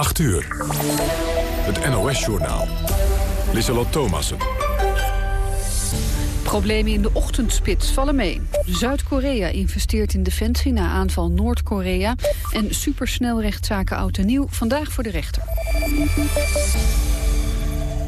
8 uur. Het NOS-journaal. Lissalot Thomassen. Problemen in de ochtendspits vallen mee. Zuid-Korea investeert in defensie na aanval Noord-Korea... en supersnelrechtszaken oud en nieuw vandaag voor de rechter.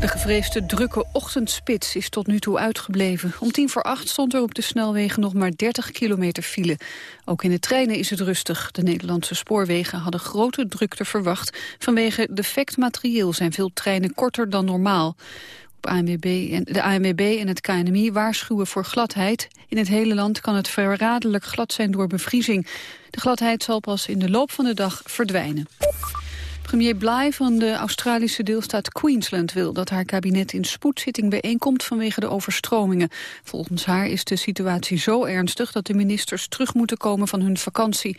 De gevreesde drukke ochtendspits is tot nu toe uitgebleven. Om tien voor acht stond er op de snelwegen nog maar 30 kilometer file. Ook in de treinen is het rustig. De Nederlandse spoorwegen hadden grote drukte verwacht. Vanwege defect materieel zijn veel treinen korter dan normaal. Op ANWB en, de ANWB en het KNMI waarschuwen voor gladheid. In het hele land kan het verraderlijk glad zijn door bevriezing. De gladheid zal pas in de loop van de dag verdwijnen. Premier Bly van de Australische deelstaat Queensland wil dat haar kabinet in spoedzitting bijeenkomt vanwege de overstromingen. Volgens haar is de situatie zo ernstig dat de ministers terug moeten komen van hun vakantie.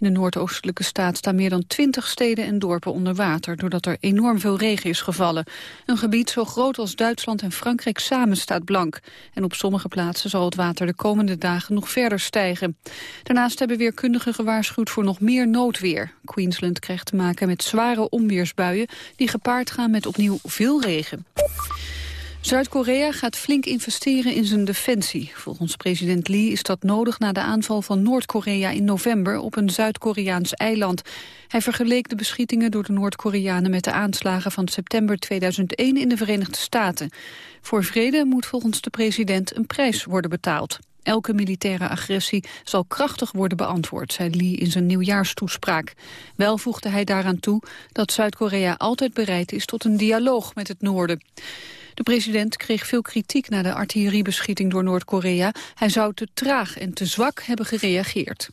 In de noordoostelijke staat staan meer dan twintig steden en dorpen onder water... doordat er enorm veel regen is gevallen. Een gebied zo groot als Duitsland en Frankrijk samen staat blank. En op sommige plaatsen zal het water de komende dagen nog verder stijgen. Daarnaast hebben weerkundigen gewaarschuwd voor nog meer noodweer. Queensland krijgt te maken met zware onweersbuien... die gepaard gaan met opnieuw veel regen. Zuid-Korea gaat flink investeren in zijn defensie. Volgens president Lee is dat nodig na de aanval van Noord-Korea in november op een Zuid-Koreaans eiland. Hij vergeleek de beschietingen door de Noord-Koreanen met de aanslagen van september 2001 in de Verenigde Staten. Voor vrede moet volgens de president een prijs worden betaald. Elke militaire agressie zal krachtig worden beantwoord, zei Lee in zijn nieuwjaarstoespraak. Wel voegde hij daaraan toe dat Zuid-Korea altijd bereid is tot een dialoog met het noorden. De president kreeg veel kritiek na de artilleriebeschieting door Noord-Korea. Hij zou te traag en te zwak hebben gereageerd.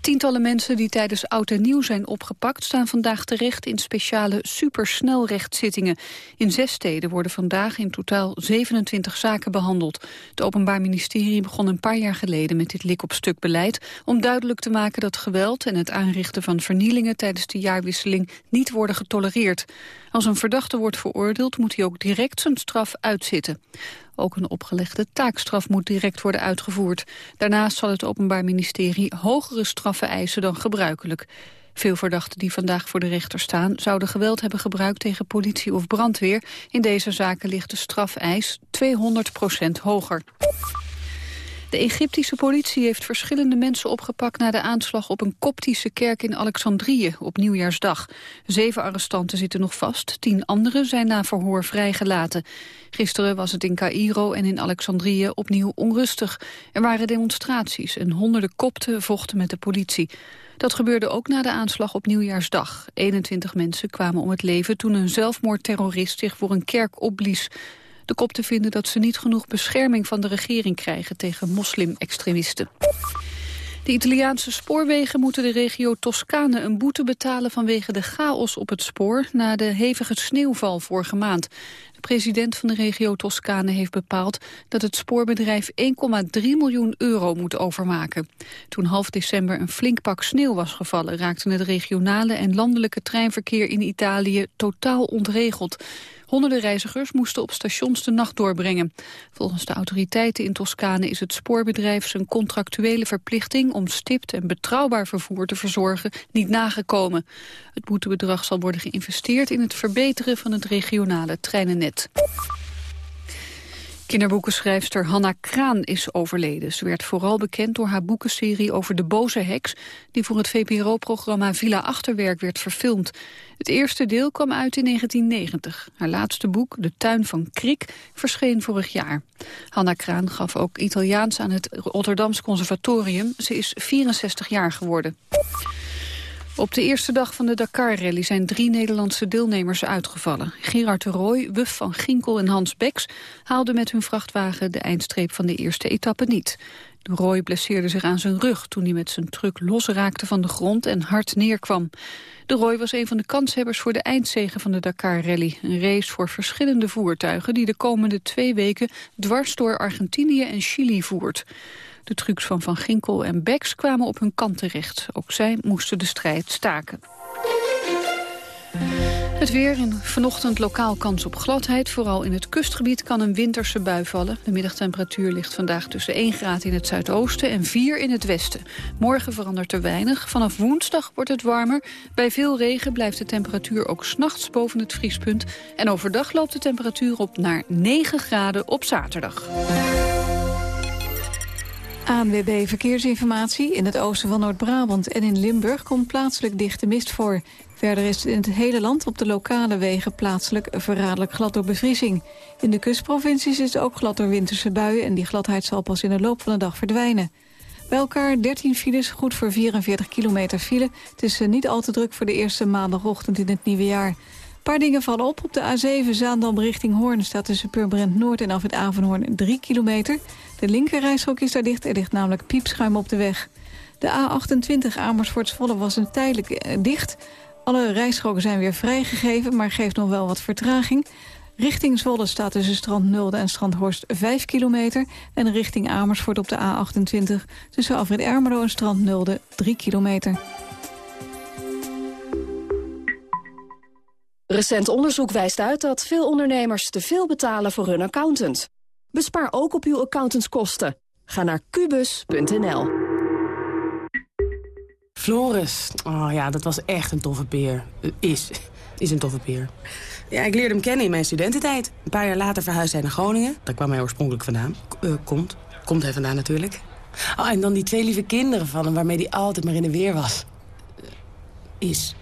Tientallen mensen die tijdens oud en nieuw zijn opgepakt... staan vandaag terecht in speciale supersnelrechtzittingen. In zes steden worden vandaag in totaal 27 zaken behandeld. Het Openbaar Ministerie begon een paar jaar geleden met dit lik-op-stuk beleid... om duidelijk te maken dat geweld en het aanrichten van vernielingen... tijdens de jaarwisseling niet worden getolereerd. Als een verdachte wordt veroordeeld, moet hij ook direct zijn straf uitzitten. Ook een opgelegde taakstraf moet direct worden uitgevoerd. Daarnaast zal het Openbaar Ministerie hogere straffen eisen dan gebruikelijk. Veel verdachten die vandaag voor de rechter staan... zouden geweld hebben gebruikt tegen politie of brandweer. In deze zaken ligt de strafeis 200% hoger. De Egyptische politie heeft verschillende mensen opgepakt... na de aanslag op een koptische kerk in Alexandrië op Nieuwjaarsdag. Zeven arrestanten zitten nog vast, tien anderen zijn na verhoor vrijgelaten. Gisteren was het in Cairo en in Alexandrië opnieuw onrustig. Er waren demonstraties en honderden kopten vochten met de politie. Dat gebeurde ook na de aanslag op Nieuwjaarsdag. 21 mensen kwamen om het leven toen een zelfmoordterrorist zich voor een kerk opblies. De kopten vinden dat ze niet genoeg bescherming van de regering krijgen tegen moslim-extremisten. De Italiaanse spoorwegen moeten de regio Toscane een boete betalen vanwege de chaos op het spoor na de hevige sneeuwval vorige maand. De president van de regio Toscane heeft bepaald dat het spoorbedrijf 1,3 miljoen euro moet overmaken. Toen half december een flink pak sneeuw was gevallen raakten het regionale en landelijke treinverkeer in Italië totaal ontregeld. Honderden reizigers moesten op stations de nacht doorbrengen. Volgens de autoriteiten in Toscane is het spoorbedrijf zijn contractuele verplichting om stipt en betrouwbaar vervoer te verzorgen niet nagekomen. Het boetebedrag zal worden geïnvesteerd in het verbeteren van het regionale treinennet. Kinderboekenschrijfster Hanna Kraan is overleden. Ze werd vooral bekend door haar boekenserie over de boze heks... die voor het VPRO-programma Villa Achterwerk werd verfilmd. Het eerste deel kwam uit in 1990. Haar laatste boek, De Tuin van Krik, verscheen vorig jaar. Hanna Kraan gaf ook Italiaans aan het Rotterdams Conservatorium. Ze is 64 jaar geworden. Op de eerste dag van de Dakar-rally zijn drie Nederlandse deelnemers uitgevallen. Gerard de Rooij, Wuf van Ginkel en Hans Beks haalden met hun vrachtwagen de eindstreep van de eerste etappe niet. De Rooij blesseerde zich aan zijn rug toen hij met zijn truck losraakte van de grond en hard neerkwam. De Rooij was een van de kanshebbers voor de eindzegen van de Dakar-rally. Een race voor verschillende voertuigen die de komende twee weken dwars door Argentinië en Chili voert. De trucks van Van Ginkel en Bex kwamen op hun kant terecht. Ook zij moesten de strijd staken. Het weer in vanochtend lokaal kans op gladheid. Vooral in het kustgebied kan een winterse bui vallen. De middagtemperatuur ligt vandaag tussen 1 graad in het zuidoosten en 4 in het westen. Morgen verandert er weinig. Vanaf woensdag wordt het warmer. Bij veel regen blijft de temperatuur ook s'nachts boven het vriespunt. En overdag loopt de temperatuur op naar 9 graden op zaterdag. ANWB Verkeersinformatie. In het oosten van Noord-Brabant en in Limburg komt plaatselijk dichte mist voor. Verder is het in het hele land op de lokale wegen plaatselijk verraderlijk glad door bevriezing. In de kustprovincies is het ook glad door winterse buien... en die gladheid zal pas in de loop van de dag verdwijnen. Bij elkaar 13 files, goed voor 44 kilometer file. Het is eh, niet al te druk voor de eerste maandagochtend in het nieuwe jaar. Paar dingen vallen op. Op de A7 Zaandam richting Hoorn staat tussen Purmerend Noord en af het Avenhoorn 3 kilometer. De linkerrijstrook is daar dicht, er ligt namelijk piepschuim op de weg. De A28 Amersfoort-Zwolle was een tijdelijk eh, dicht... Alle rijstroken zijn weer vrijgegeven, maar geeft nog wel wat vertraging. Richting Zwolle staat tussen Strand Nulde en Strand Horst 5 kilometer... en richting Amersfoort op de A28 tussen Alfred Ermelo en Strand Nulde 3 kilometer. Recent onderzoek wijst uit dat veel ondernemers te veel betalen voor hun accountant. Bespaar ook op uw accountantskosten. Ga naar kubus.nl. Floris. Oh ja, dat was echt een toffe peer. Uh, is. Is een toffe peer. Ja, ik leerde hem kennen in mijn studententijd. Een paar jaar later verhuisde hij naar Groningen. Daar kwam hij oorspronkelijk vandaan. Uh, komt. Komt hij vandaan natuurlijk. Oh, en dan die twee lieve kinderen van hem waarmee hij altijd maar in de weer was. Uh, is.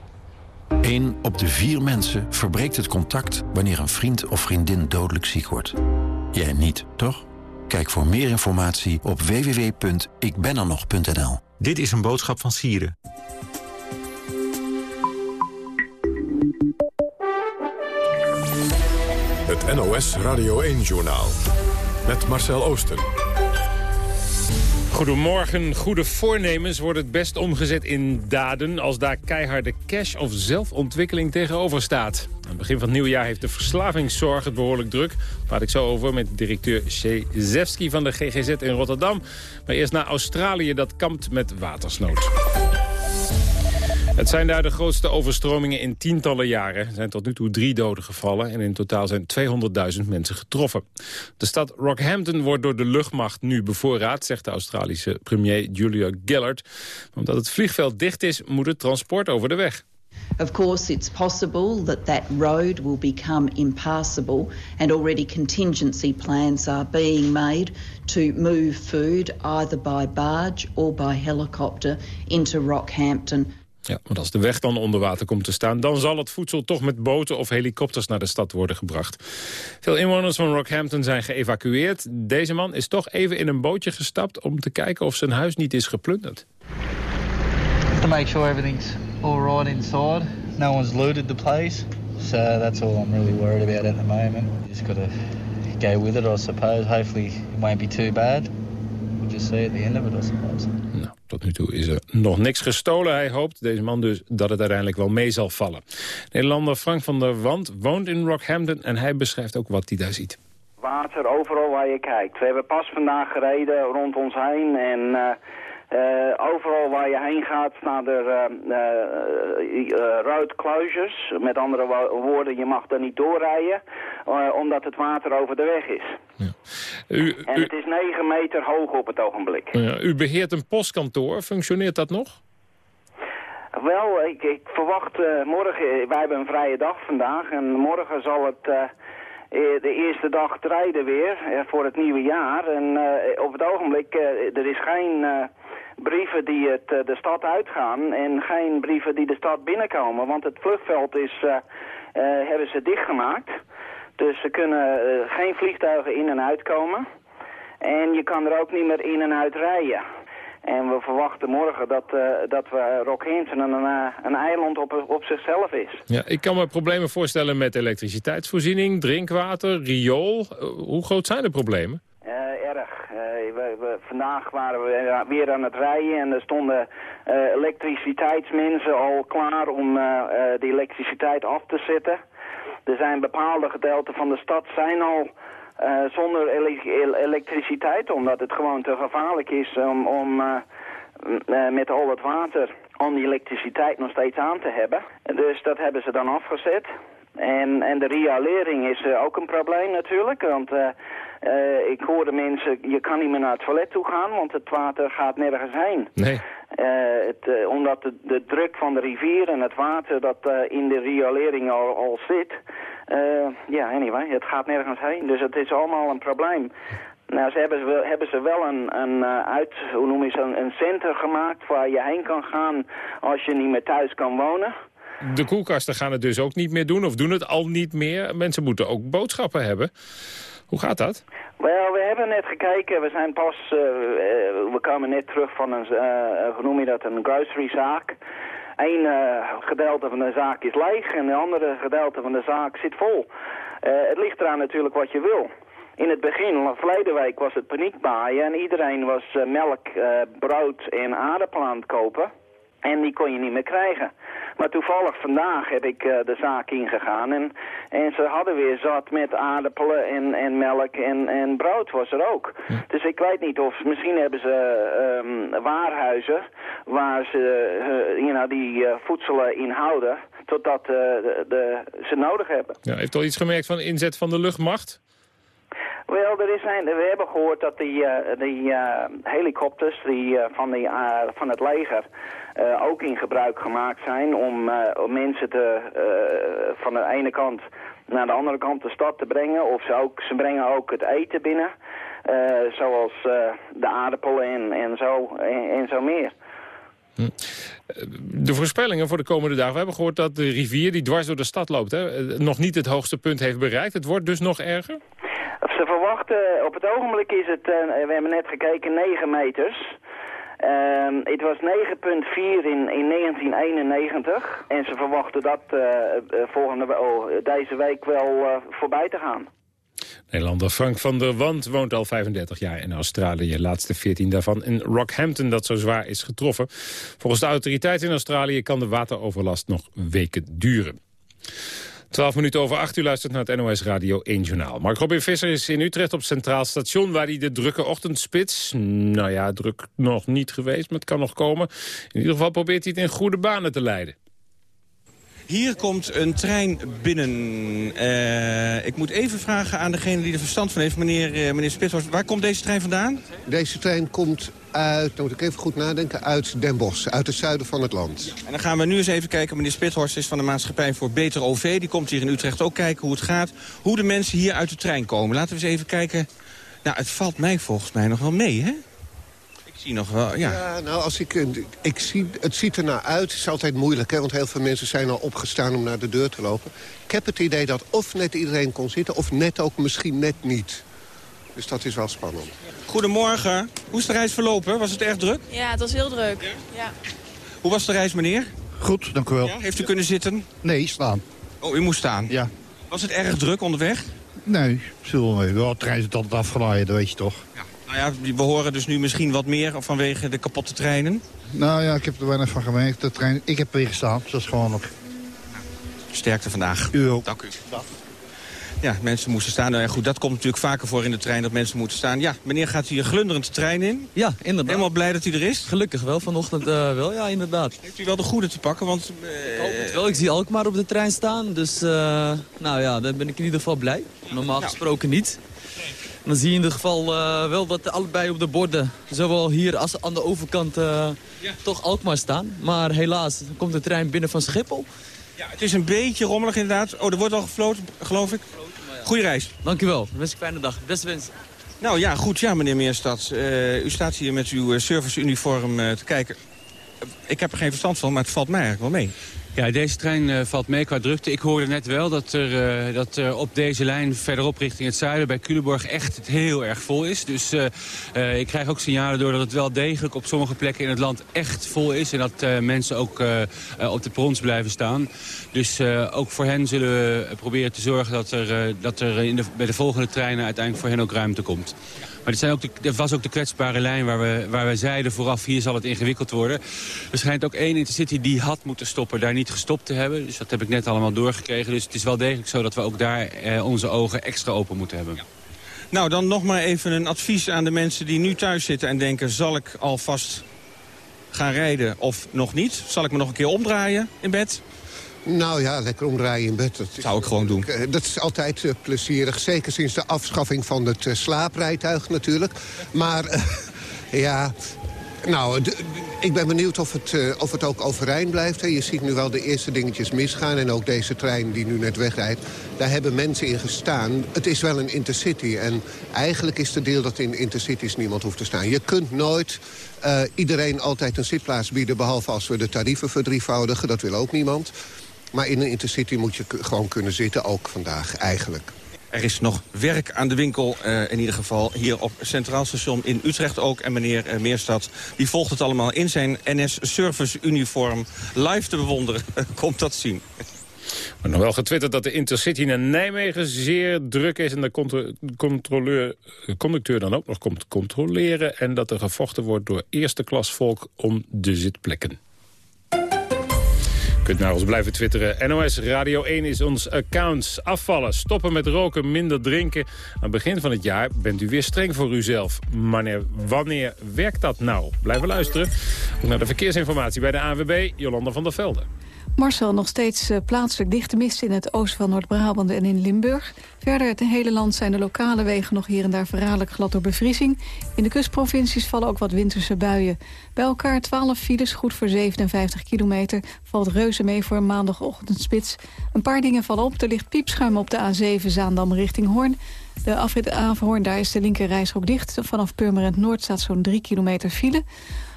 Eén op de vier mensen verbreekt het contact wanneer een vriend of vriendin dodelijk ziek wordt. Jij niet, toch? Kijk voor meer informatie op www.ikbenernog.nl. Dit is een boodschap van Sieren. Het NOS Radio 1-journaal. Met Marcel Oosten. Goedemorgen. Goede voornemens worden het best omgezet in daden... als daar keiharde cash of zelfontwikkeling tegenover staat. Aan het begin van het nieuwe jaar heeft de verslavingszorg het behoorlijk druk. Praat ik zo over met directeur Szewski van de GGZ in Rotterdam. Maar eerst naar Australië, dat kampt met watersnood. Het zijn daar de grootste overstromingen in tientallen jaren. Er zijn tot nu toe drie doden gevallen en in totaal zijn 200.000 mensen getroffen. De stad Rockhampton wordt door de luchtmacht nu bevoorraad, zegt de Australische premier Julia Gillard. Omdat het vliegveld dicht is, moet het transport over de weg. Of course, it's possible that that road will become impassable, and already contingency plans are being made to move food either by barge or by helicopter into Rockhampton. Ja, want als de weg dan onder water komt te staan... dan zal het voedsel toch met boten of helikopters naar de stad worden gebracht. Veel inwoners van Rockhampton zijn geëvacueerd. Deze man is toch even in een bootje gestapt... om te kijken of zijn huis niet is geplunderd. To make sure everything's all right inside. No one's looted the place. So that's all I'm really worried about at the moment. You just got to go with it, I suppose. Hopefully it won't be too bad. We'll just see at the end of it, I suppose. Nou, tot nu toe is er nog niks gestolen. Hij hoopt, deze man dus, dat het uiteindelijk wel mee zal vallen. Nederlander Frank van der Wand woont in Rockhampton... en hij beschrijft ook wat hij daar ziet. Water overal waar je kijkt. We hebben pas vandaag gereden rond ons heen en... Uh, uh, overal waar je heen gaat staan er uh, Met andere woorden, je mag er niet doorrijden, omdat het water over de weg is. Ja. U, en het is 9 meter hoog op het ogenblik. Ja, u beheert een postkantoor, functioneert dat nog? Wel, ik, ik verwacht morgen, wij hebben een vrije dag vandaag en morgen zal het de eerste dag rijden weer voor het nieuwe jaar. En op het ogenblik, er is geen brieven die het, eh, de stad uitgaan en geen brieven die de stad binnenkomen. Want het vluchtveld is, uh, uh, hebben ze dichtgemaakt. Dus er kunnen geen vliegtuigen in en uitkomen. En je kan er ook niet meer in en uit rijden. En we verwachten morgen dat, uh, dat we Rockhampton een, een eiland op, op zichzelf is. Ja, ik kan me problemen voorstellen met elektriciteitsvoorziening, drinkwater, riool. hoe groot zijn de problemen? Vandaag waren we weer aan het rijden en er stonden uh, elektriciteitsmensen al klaar om uh, de elektriciteit af te zetten. Er zijn bepaalde gedeelten van de stad zijn al zonder elektriciteit, omdat het gewoon te gevaarlijk is om, om met al het water om die elektriciteit nog steeds aan te hebben. Dus dat hebben ze dan afgezet. En, en de riolering is ook een probleem natuurlijk, want... Uh, ik hoorde mensen, je kan niet meer naar het toilet toe gaan, want het water gaat nergens heen. Nee. Uh, het, omdat de, de, druk van de rivier en het water dat in de riolering al, al zit, ja, anyway, het gaat nergens heen. Dus het is allemaal een probleem. Nou, ze hebben, hebben ze wel een, een uit, hoe noem je ze, een, een center gemaakt waar je heen kan gaan als je niet meer thuis kan wonen. De koelkasten gaan het dus ook niet meer doen, of doen het al niet meer. Mensen moeten ook boodschappen hebben. Hoe gaat dat? Wel, we hebben net gekeken. We zijn pas, uh, we komen net terug van een, uh, hoe noem je dat, een groceryzaak. Eén gedeelte van de zaak is leeg en de andere gedeelte van de zaak zit vol. het ligt eraan natuurlijk wat je wil. In het begin, verleden week, was het paniekbaaien en iedereen was melk, brood en aardappelen aan het kopen. En die kon je niet meer krijgen. Maar toevallig vandaag heb ik uh, de zaak ingegaan en, en ze hadden weer zat met aardappelen en, en melk en, en brood was er ook. Dus ik weet niet of, misschien hebben ze um, waarhuizen waar ze uh, you know, die uh, voedselen in houden totdat de, de, ze nodig hebben. Ja, heeft al iets gemerkt van inzet van de luchtmacht? Wel, is we hebben gehoord dat die, uh, die uh, helikopters die, uh, van, die, van het leger ook in gebruik gemaakt zijn om, om mensen te, van de ene kant naar de andere kant de stad te brengen. Of ze, ook, ze brengen ook het eten binnen, zoals de aardappelen en, en, zo, en, en zo meer. Hm. De voorspellingen voor de komende dagen. We hebben gehoord dat de rivier die dwars door de stad loopt... Hè, nog niet het hoogste punt heeft bereikt. Het wordt dus nog erger? Ze verwachten, op het ogenblik is het, uh, we hebben net gekeken, 9 meters. Uh, het was 9,4 in, in 1991 en ze verwachten dat uh, volgende, oh, deze week wel voorbij te gaan. Nederlander Frank van der Wand woont al 35 jaar in Australië. Laatste 14 daarvan in Rockhampton, dat zo zwaar is getroffen. Volgens de autoriteiten in Australië kan de wateroverlast nog weken duren. 12 minuten over 8 uur luistert naar het NOS Radio 1 Journaal. Mark Robin Visser is in Utrecht op Centraal Station... waar hij de drukke ochtendspits... nou ja, druk nog niet geweest, maar het kan nog komen. In ieder geval probeert hij het in goede banen te leiden. Hier komt een trein binnen. Uh, ik moet even vragen aan degene die er verstand van heeft, meneer, uh, meneer. Waar komt deze trein vandaan? Deze trein komt uit, dan moet ik even goed nadenken, uit Den Bosch, uit het zuiden van het land. En dan gaan we nu eens even kijken, meneer Spithorst is van de Maatschappij voor Beter OV. Die komt hier in Utrecht ook kijken hoe het gaat, hoe de mensen hier uit de trein komen. Laten we eens even kijken. Nou, het valt mij volgens mij nog wel mee, hè? Zie nog wel, ja. Ja, nou, als ik, ik zie, het ziet er naar uit. Het is altijd moeilijk, hè, want heel veel mensen zijn al opgestaan om naar de deur te lopen. Ik heb het idee dat of net iedereen kon zitten, of net ook misschien net niet. Dus dat is wel spannend. Goedemorgen. Hoe is de reis verlopen? Was het erg druk? Ja, het was heel druk. Ja. Hoe was de reis, meneer? Goed, dank u wel. Ja, heeft u kunnen zitten? Nee, staan. Oh, u moest staan? Ja. Was het erg druk onderweg? Nee, zullen we mee. Wel, de trein is altijd afgeladen, dat weet je toch. Ja. Nou ja, we horen dus nu misschien wat meer vanwege de kapotte treinen. Nou ja, ik heb er weinig van gemerkt. De trein, ik heb weer gestaan, dus dat is gewoon nog... Sterkte vandaag. U ook. Dank u. Dag. Ja, mensen moesten staan. Nou ja, goed, dat komt natuurlijk vaker voor in de trein dat mensen moeten staan. Ja, meneer gaat hier glunderend de trein in. Ja, inderdaad. Helemaal blij dat hij er is? Gelukkig wel, vanochtend uh, wel, ja, inderdaad. Heeft u wel de goede te pakken? Want, uh, ik hoop het wel. Ik zie Alkmaar op de trein staan. Dus, uh, nou ja, dan ben ik in ieder geval blij. Normaal gesproken niet. Dan zie je in ieder geval wel dat allebei op de borden, zowel hier als aan de overkant, ja. toch Alkmaar staan. Maar helaas komt de trein binnen van Schiphol. Ja, het is een beetje rommelig inderdaad. Oh, er wordt al gefloten, geloof ik. Goeie reis. Dank u wel. Wens ik fijne dag. Beste wensen. Nou ja, goed. Ja, meneer Meerstad. Uh, u staat hier met uw serviceuniform te kijken. Ik heb er geen verstand van, maar het valt mij eigenlijk wel mee. Ja, deze trein uh, valt mee qua drukte. Ik hoorde net wel dat er, uh, dat er op deze lijn verderop richting het zuiden... bij Culemborg echt heel erg vol is. Dus ik krijg ook signalen door dat het wel degelijk op sommige plekken in het land echt vol is. En dat mensen ook op de perrons blijven staan. Dus ook voor hen zullen we proberen te zorgen dat er, dat er in de, bij de volgende treinen uiteindelijk voor hen ook ruimte komt. Maar zijn ook de, dit was ook de kwetsbare lijn waar we, waar we zeiden vooraf, hier zal het ingewikkeld worden. Er schijnt ook één intercity die had moeten stoppen, daar niet gestopt te hebben. Dus dat heb ik net allemaal doorgekregen. Dus het is wel degelijk zo dat we ook daar eh, onze ogen extra open moeten hebben. Nou, dan nog maar even een advies aan de mensen die nu thuis zitten en denken... zal ik alvast gaan rijden of nog niet? Zal ik me nog een keer omdraaien in bed? Nou ja, lekker omdraaien in bed. Dat Zou ik gewoon doen. Eh, Dat is altijd eh, plezierig. Zeker sinds de afschaffing van het eh, slaaprijtuig natuurlijk. Maar ja, nou, ik ben benieuwd of het, of het ook overeind blijft. hè. Je ziet nu wel de eerste dingetjes misgaan. En ook deze trein die nu net wegrijdt. Daar hebben mensen in gestaan. Het is wel een intercity. En eigenlijk is de deel dat in intercities niemand hoeft te staan. Je kunt nooit iedereen altijd een zitplaats bieden... behalve als we de tarieven verdrievoudigen. Dat wil ook niemand. Maar in een intercity moet je gewoon kunnen zitten, ook vandaag eigenlijk. Er is nog werk aan de winkel, eh, in ieder geval hier op Centraal Station in Utrecht ook. En meneer eh, Meerstad, die volgt het allemaal in zijn NS-service-uniform live te bewonderen. Komt dat zien. Maar nog wel getwitterd dat de Intercity naar Nijmegen zeer druk is... en de contro- controleur, conducteur dan ook nog komt controleren... en dat er gevochten wordt door eerste klas volk om de zitplekken. Kunt naar ons blijven twitteren. NOS Radio 1 is ons account. Afvallen, stoppen met roken, minder drinken. Aan het begin van het jaar bent u weer streng voor uzelf. Maar wanneer werkt dat nou? Blijven luisteren. Ook naar de verkeersinformatie bij de AWB, Jolanda van der Velde. Marcel, nog steeds eh, plaatselijk dichte mist in het oosten van Noord-Brabant en in Limburg. Verder het hele land zijn de lokale wegen nog hier en daar verraderlijk glad door bevriezing. In de kustprovincies vallen ook wat winterse buien. Bij elkaar 12 files, goed voor 57 kilometer. Valt reuze mee voor een maandagochtendspits. Een paar dingen vallen op. Er ligt piepschuim op de A7 Zaandam richting Hoorn. De afrit Averhoorn, daar is de linker reisrook dicht. Vanaf Purmerend Noord staat zo'n 3 kilometer file.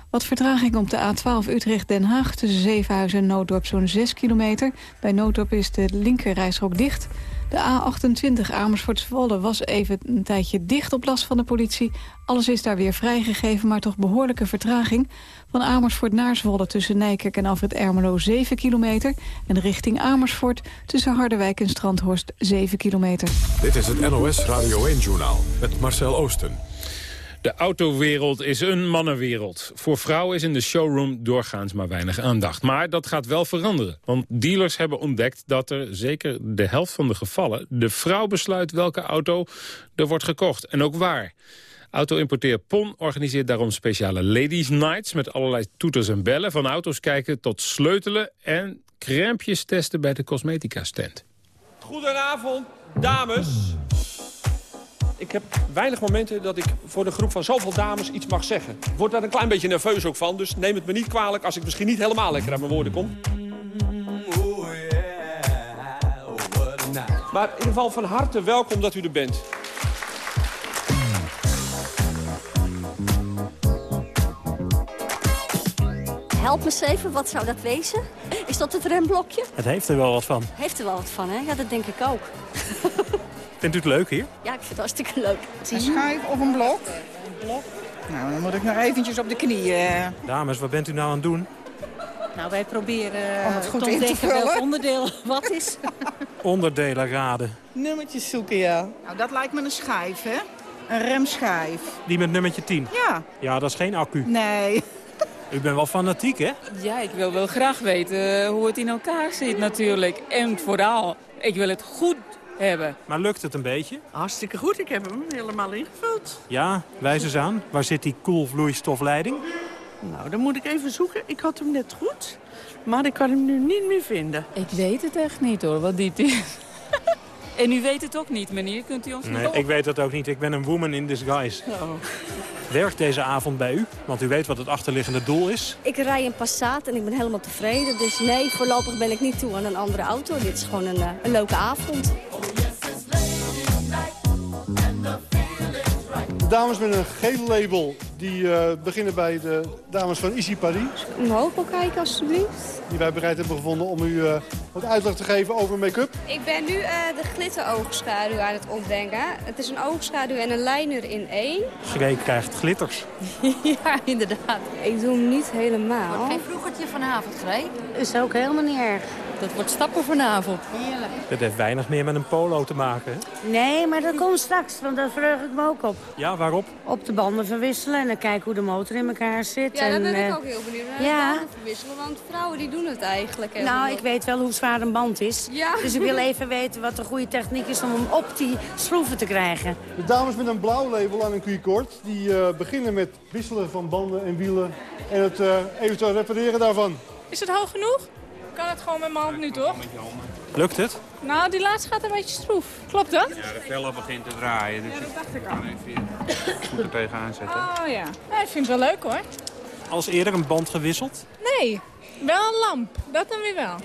Wat vertraging op de A12 Utrecht-Den Haag tussen Zevenhuizen en Nooddorp zo'n 6 kilometer. Bij Nooddorp is de linker reisrook dicht. De A28 Amersfoort-Zwolle was even een tijdje dicht op last van de politie. Alles is daar weer vrijgegeven, maar toch behoorlijke vertraging. Van Amersfoort naar Zwolle tussen Nijkerk en Afrit Ermelo 7 kilometer. En richting Amersfoort tussen Harderwijk en Strandhorst 7 kilometer. Dit is het NOS Radio 1-journaal met Marcel Oosten. De autowereld is een mannenwereld. Voor vrouwen is in de showroom doorgaans maar weinig aandacht. Maar dat gaat wel veranderen. Want dealers hebben ontdekt dat er zeker de helft van de gevallen... de vrouw besluit welke auto er wordt gekocht. En ook waar. Auto-importeer PON organiseert daarom speciale ladies nights... met allerlei toeters en bellen, van auto's kijken tot sleutelen... en crèmpjes testen bij de cosmetica stand. Goedenavond, dames. Ik heb weinig momenten dat ik voor de groep van zoveel dames iets mag zeggen. Ik word daar een klein beetje nerveus ook van, dus neem het me niet kwalijk... als ik misschien niet helemaal lekker aan mijn woorden kom. Maar in ieder geval van harte welkom dat u er bent. Help me eens even, wat zou dat wezen? Is dat het remblokje? Het heeft er wel wat van. Heeft er wel wat van, hè? Ja, dat denk ik ook. Vindt u het leuk hier? Ja, ik vind het hartstikke leuk. Een schijf of een blok? Een blok. Nou, dan moet ik nog eventjes op de knieën. Dames, wat bent u nou aan het doen? Nou, wij proberen Om het goed te ontdekken welk onderdeel wat is. Onderdelen raden. Nummertjes zoeken, ja. Nou, dat lijkt me een schijf, hè? Een remschijf. Die met nummertje 10. Ja. Ja, dat is geen accu. Nee. U bent wel fanatiek, hè? Ja, ik wil wel graag weten hoe het in elkaar zit natuurlijk. En vooral, ik wil het goed hebben. Maar lukt het een beetje? Hartstikke goed, ik heb hem helemaal ingevuld. Ja, wijs eens aan. Waar zit die koelvloeistofleiding? Nou, dan moet ik even zoeken. Ik had hem net goed, maar ik kan hem nu niet meer vinden. Ik weet het echt niet hoor, wat dit is. en u weet het ook niet, meneer. Kunt u ons Nee, nog ik weet dat ook niet. Ik ben een woman in disguise. Oh. Werkt deze avond bij u? Want u weet wat het achterliggende doel is. Ik rij een Passat en ik ben helemaal tevreden. Dus nee, voorlopig ben ik niet toe aan een andere auto. Dit is gewoon een, eh, een leuke avond. Dames met een geel label die eh, beginnen bij de dames van Easy Paris. Omhoog wil kijken, alstublieft. Die wij bereid hebben gevonden om u eh, wat uitleg te geven over make-up. Ik ben nu eh, de glitteroogschaduw aan het opbrengen. Het is een oogschaduw en een liner in één. Gree krijgt glitters. ja, inderdaad. Ik doe hem niet helemaal. Wordt geen vroegertje vanavond, Gree? Is ook helemaal niet erg. Dat wordt stappen vanavond. Heerlijk. Dat heeft weinig meer met een polo te maken. Hè? Nee, maar dat komt straks, want daar verheug ik me ook op. Ja, waarop? Op de banden verwisselen en dan kijken hoe de motor in elkaar zit. Ja, daar en, ben ik eh, ook heel benieuwd naar. ja. Ja. verwisselen, want vrouwen die doen het eigenlijk. Nou, ik weet wel hoe zwaar een band is. Ja. Dus ik wil even weten wat de goede techniek is om hem op die schroeven te krijgen. De dames met een blauw label aan een Q-cord die eh, beginnen met wisselen van banden en wielen en het eh, eventueel repareren daarvan. Is het hoog genoeg? Kan het gewoon met mijn hand nu, toch? Lukt het? Nou, die laatste gaat een beetje stroef. Klopt dat? Ja, de vellen begint te draaien. Dus Ja, dat dacht ik al. even goed er tegenaan zetten. Oh ja. ja. Ik vind het wel leuk hoor. Als eerder een band gewisseld? Nee, wel een lamp. Dat dan weer wel.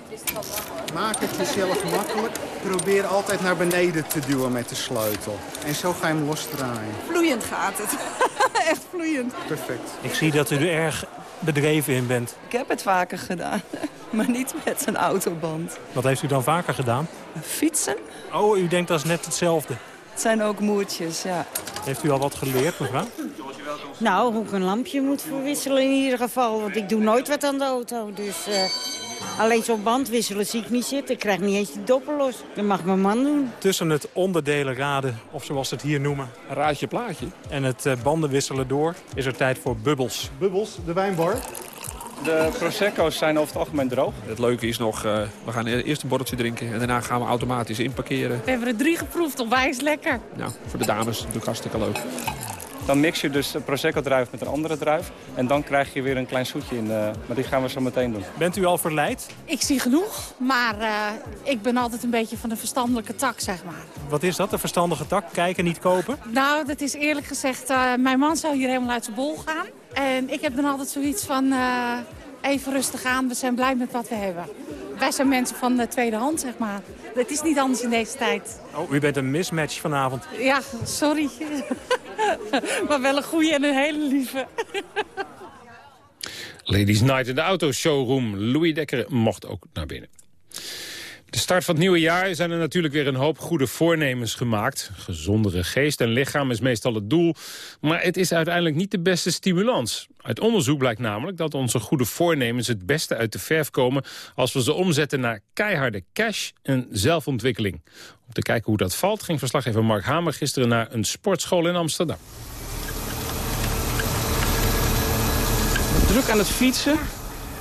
Maak het jezelf makkelijk. Probeer altijd naar beneden te duwen met de sleutel. En zo ga je hem losdraaien. Vloeiend gaat het. Echt vloeiend. Perfect. Ik zie dat u er erg bedreven in bent. Ik heb het vaker gedaan, maar niet met een autoband. Wat heeft u dan vaker gedaan? Fietsen? Oh, u denkt dat is net hetzelfde. Het zijn ook moertjes, ja. Heeft u al wat geleerd, mevrouw? Nou, hoe ik een lampje moet verwisselen in ieder geval. Want ik doe nooit wat aan de auto. Dus eh, alleen zo'n band wisselen zie ik niet zitten. Ik krijg niet eens die doppen los. Dat mag mijn man doen. Tussen het onderdelen raden, of zoals ze het hier noemen... Raadje plaatje. en het eh, banden wisselen door, is er tijd voor bubbels. Bubbels, de wijnbar. De Prosecco's zijn over het algemeen droog. Het leuke is nog, eh, we gaan eerst een borreltje drinken en daarna gaan we automatisch inparkeren. We hebben er drie geproefd, onwijs lekker. Nou, voor de dames natuurlijk hartstikke leuk. Dan mix je dus de Prosecco-druif met een andere druif. En dan krijg je weer een klein zoetje in. eh, maar die gaan we zo meteen doen. Bent u al verleid? Ik zie genoeg, maar eh, ik ben altijd een beetje van de verstandelijke tak, zeg maar. Wat is dat, een verstandige tak? Kijken, niet kopen? Nou, dat is eerlijk gezegd, eh, mijn man zou hier helemaal uit zijn bol gaan. En ik heb dan altijd zoiets van, eh, even rustig aan, we zijn blij met wat we hebben. Wij zijn mensen van de tweede hand, zeg maar. Het is niet anders in deze tijd. Oh, u bent een mismatch vanavond. Ja, sorry. maar wel een goede en een hele lieve. Ladies Night in de autoshowroom. Louis Dekker mocht ook naar binnen. De start van het nieuwe jaar zijn er natuurlijk weer een hoop goede voornemens gemaakt. Gezondere geest en lichaam is meestal het doel. Maar het is uiteindelijk niet de beste stimulans. Uit onderzoek blijkt namelijk dat onze goede voornemens het beste uit de verf komen... als we ze omzetten naar keiharde cash en zelfontwikkeling. Om te kijken hoe dat valt ging verslaggever Mark Hamer gisteren naar een sportschool in Amsterdam. Druk aan het fietsen.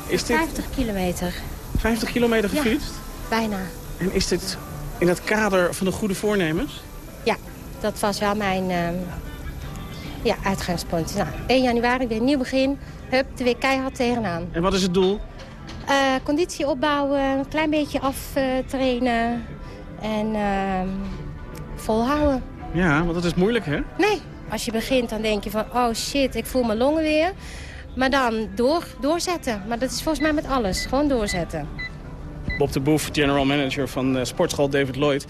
Is dit 50 kilometer, 50 kilometer gefietst? bijna. En is dit in het kader van de goede voornemens? Ja, dat was wel mijn ehm, ja, uitgangspunt. Nou, 1 januari weer een nieuw begin. Hup, er weer keihard tegenaan. En wat is het doel? Eh, conditie opbouwen, een klein beetje aftrainen en ehm, volhouden. Ja, want dat is moeilijk, hè? Nee, als je begint dan denk je van, oh shit, ik voel mijn longen weer. Maar dan door, doorzetten. Maar dat is volgens mij met alles, gewoon doorzetten. Bob de Boef, general manager van uh, sportschool David Lloyd.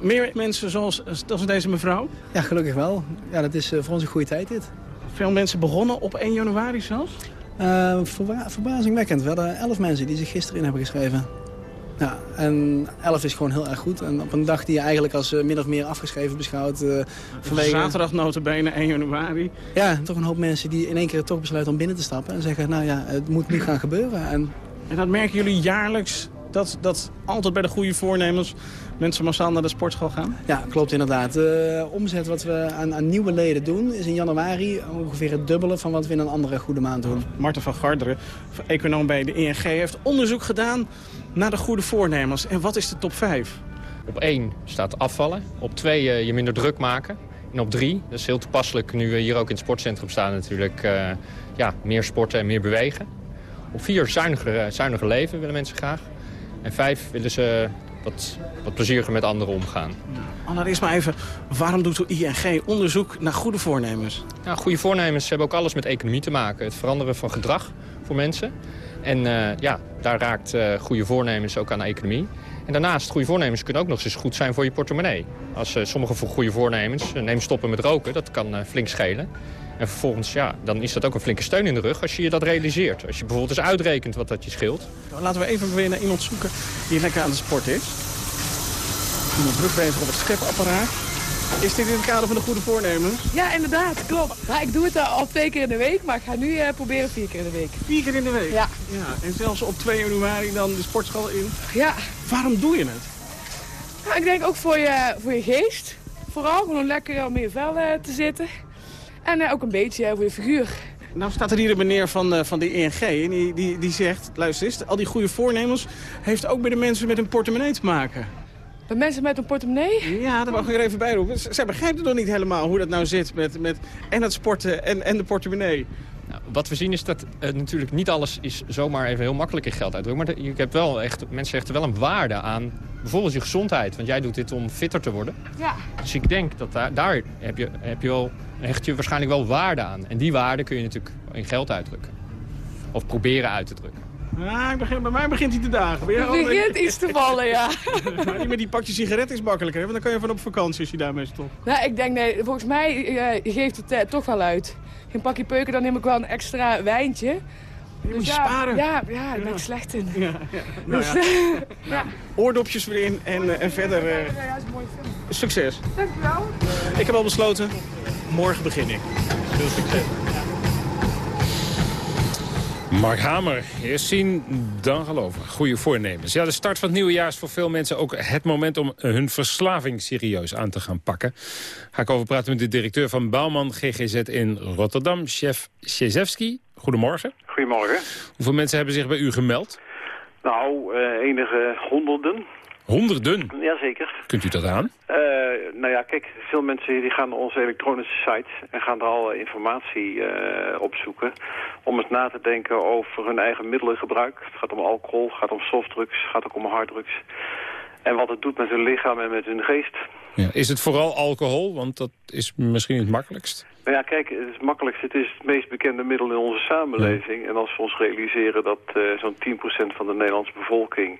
Meer mensen zoals, zoals deze mevrouw? Ja, gelukkig wel. Ja, dat is uh, voor ons een goede tijd dit. Veel mensen begonnen op 1 januari zelfs? Uh, verba verbazingwekkend. We hadden 11 mensen die zich gisteren in hebben geschreven. Ja, en 11 is gewoon heel erg goed. En op een dag die je eigenlijk als uh, min of meer afgeschreven beschouwt. Uh, vanwege... Zaterdag notabene 1 januari. Ja, toch een hoop mensen die in één keer toch besluiten om binnen te stappen. En zeggen, nou ja, het moet nu gaan gebeuren. En, en dat merken jullie jaarlijks dat, dat altijd bij de goede voornemens mensen massaal naar de sportschool gaan? Ja, klopt inderdaad. De omzet wat we aan, aan, nieuwe leden doen is in januari ongeveer het dubbele van wat we in een andere goede maand doen. Marten van Garderen, econoom bij de ING, heeft onderzoek gedaan naar de goede voornemens. En wat is de top 5? Op 1 staat afvallen, op 2 uh, je minder druk maken. En op 3, dat is heel toepasselijk nu we hier ook in het sportcentrum staan natuurlijk, uh, ja, meer sporten en meer bewegen. Op 4 zuiniger, zuiniger leven willen mensen graag. En vijf willen ze wat, wat plezieriger met anderen omgaan. Allereerst maar even, waarom doet de ING onderzoek naar goede voornemens? Nou, goede voornemens hebben ook alles met economie te maken. Het veranderen van gedrag voor mensen. En uh, ja, daar raakt uh, goede voornemens ook aan de economie. En daarnaast, goede voornemens kunnen ook nog eens goed zijn voor je portemonnee. Als uh, sommige goede voornemens, neem stoppen met roken, dat kan flink schelen. En vervolgens, ja, dan is dat ook een flinke steun in de rug als je je dat realiseert. Als je bijvoorbeeld eens uitrekent wat dat je scheelt. Nou, laten we even weer naar iemand zoeken die lekker aan de sport is. Iemand druk bezig op het schepapparaat. Is dit in het kader van de goede voornemens? Ja, inderdaad, klopt. Ik doe het al twee keer in de week, maar ik ga nu uh, proberen vier keer in de week. Vier keer in de week? Ja. ja. En zelfs op 2 januari dan de sportschool in? Ja. Waarom doe je het? Nou, ik denk ook voor je, voor je geest. Vooral gewoon lekker om in je vel uh, te zitten. En uh, ook een beetje voor je figuur. Nou staat er hier een meneer van, uh, van de ING en die, die, die zegt... luister eens, al die goede voornemens heeft ook bij de mensen met een portemonnee te maken. Bij mensen met een portemonnee? Ja, daar mag ik er even bij roepen. Zij begrijpen nog niet helemaal hoe dat nou zit met, met en het sporten en, en de portemonnee. Wat we zien is dat eh, natuurlijk niet alles is zomaar even heel makkelijk in geld uitdrukken. Maar de- je hebt wel echt, mensen hechten wel een waarde aan bijvoorbeeld je gezondheid. Want jij doet dit om fitter te worden. Ja. Dus ik denk dat daar, daar heb, je, heb je wel, hecht je waarschijnlijk wel waarde aan. En die waarde kun je natuurlijk in geld uitdrukken. Of proberen uit te drukken. Ja, ik begin, bij mij begint hij te dagen. Het al- begint iets te vallen, ja. Maar niet met die pakje sigaret is makkelijker, hè? want dan kan je van op vakantie als je daarmee stopt. Nou, ik denk, nee, volgens mij eh, geeft het eh, toch wel uit. Geen pakje peuken, dan neem ik wel een extra wijntje. Je moet je ja, sparen. Ja, ja, daar ben ik slecht in. Ja, Nou Dus. Oordopjes weer in en, eh, en verder Ja, is een mooie film. succes. Dankjewel. Ik heb al besloten, morgen begin ik. Veel succes. Mark Hamer, eerst zien, dan geloven. Goede voornemens. Ja, de start van het nieuwe jaar is voor veel mensen ook het moment... om hun verslaving serieus aan te gaan pakken. Ga ik over praten met de directeur van Bouwman GGZ in Rotterdam, chef Szewski. Goedemorgen. Goedemorgen. Hoeveel mensen hebben zich bij u gemeld? Nou, eh, enige honderden. Honderden. Jazeker. Kunt u dat aan? Eh nou ja, kijk, veel mensen die gaan naar onze elektronische site en gaan daar al informatie eh, opzoeken. Om eens na te denken over hun eigen middelengebruik. Het gaat om alcohol, het gaat om softdrugs, het gaat ook om harddrugs. En wat het doet met hun lichaam en met hun geest. Ja. Is het vooral alcohol? Want dat is misschien het makkelijkst. Nou ja, kijk, het is het makkelijkst. Het is het meest bekende middel in onze samenleving. En als we ons realiseren dat eh, zo'n 10% van de Nederlandse bevolking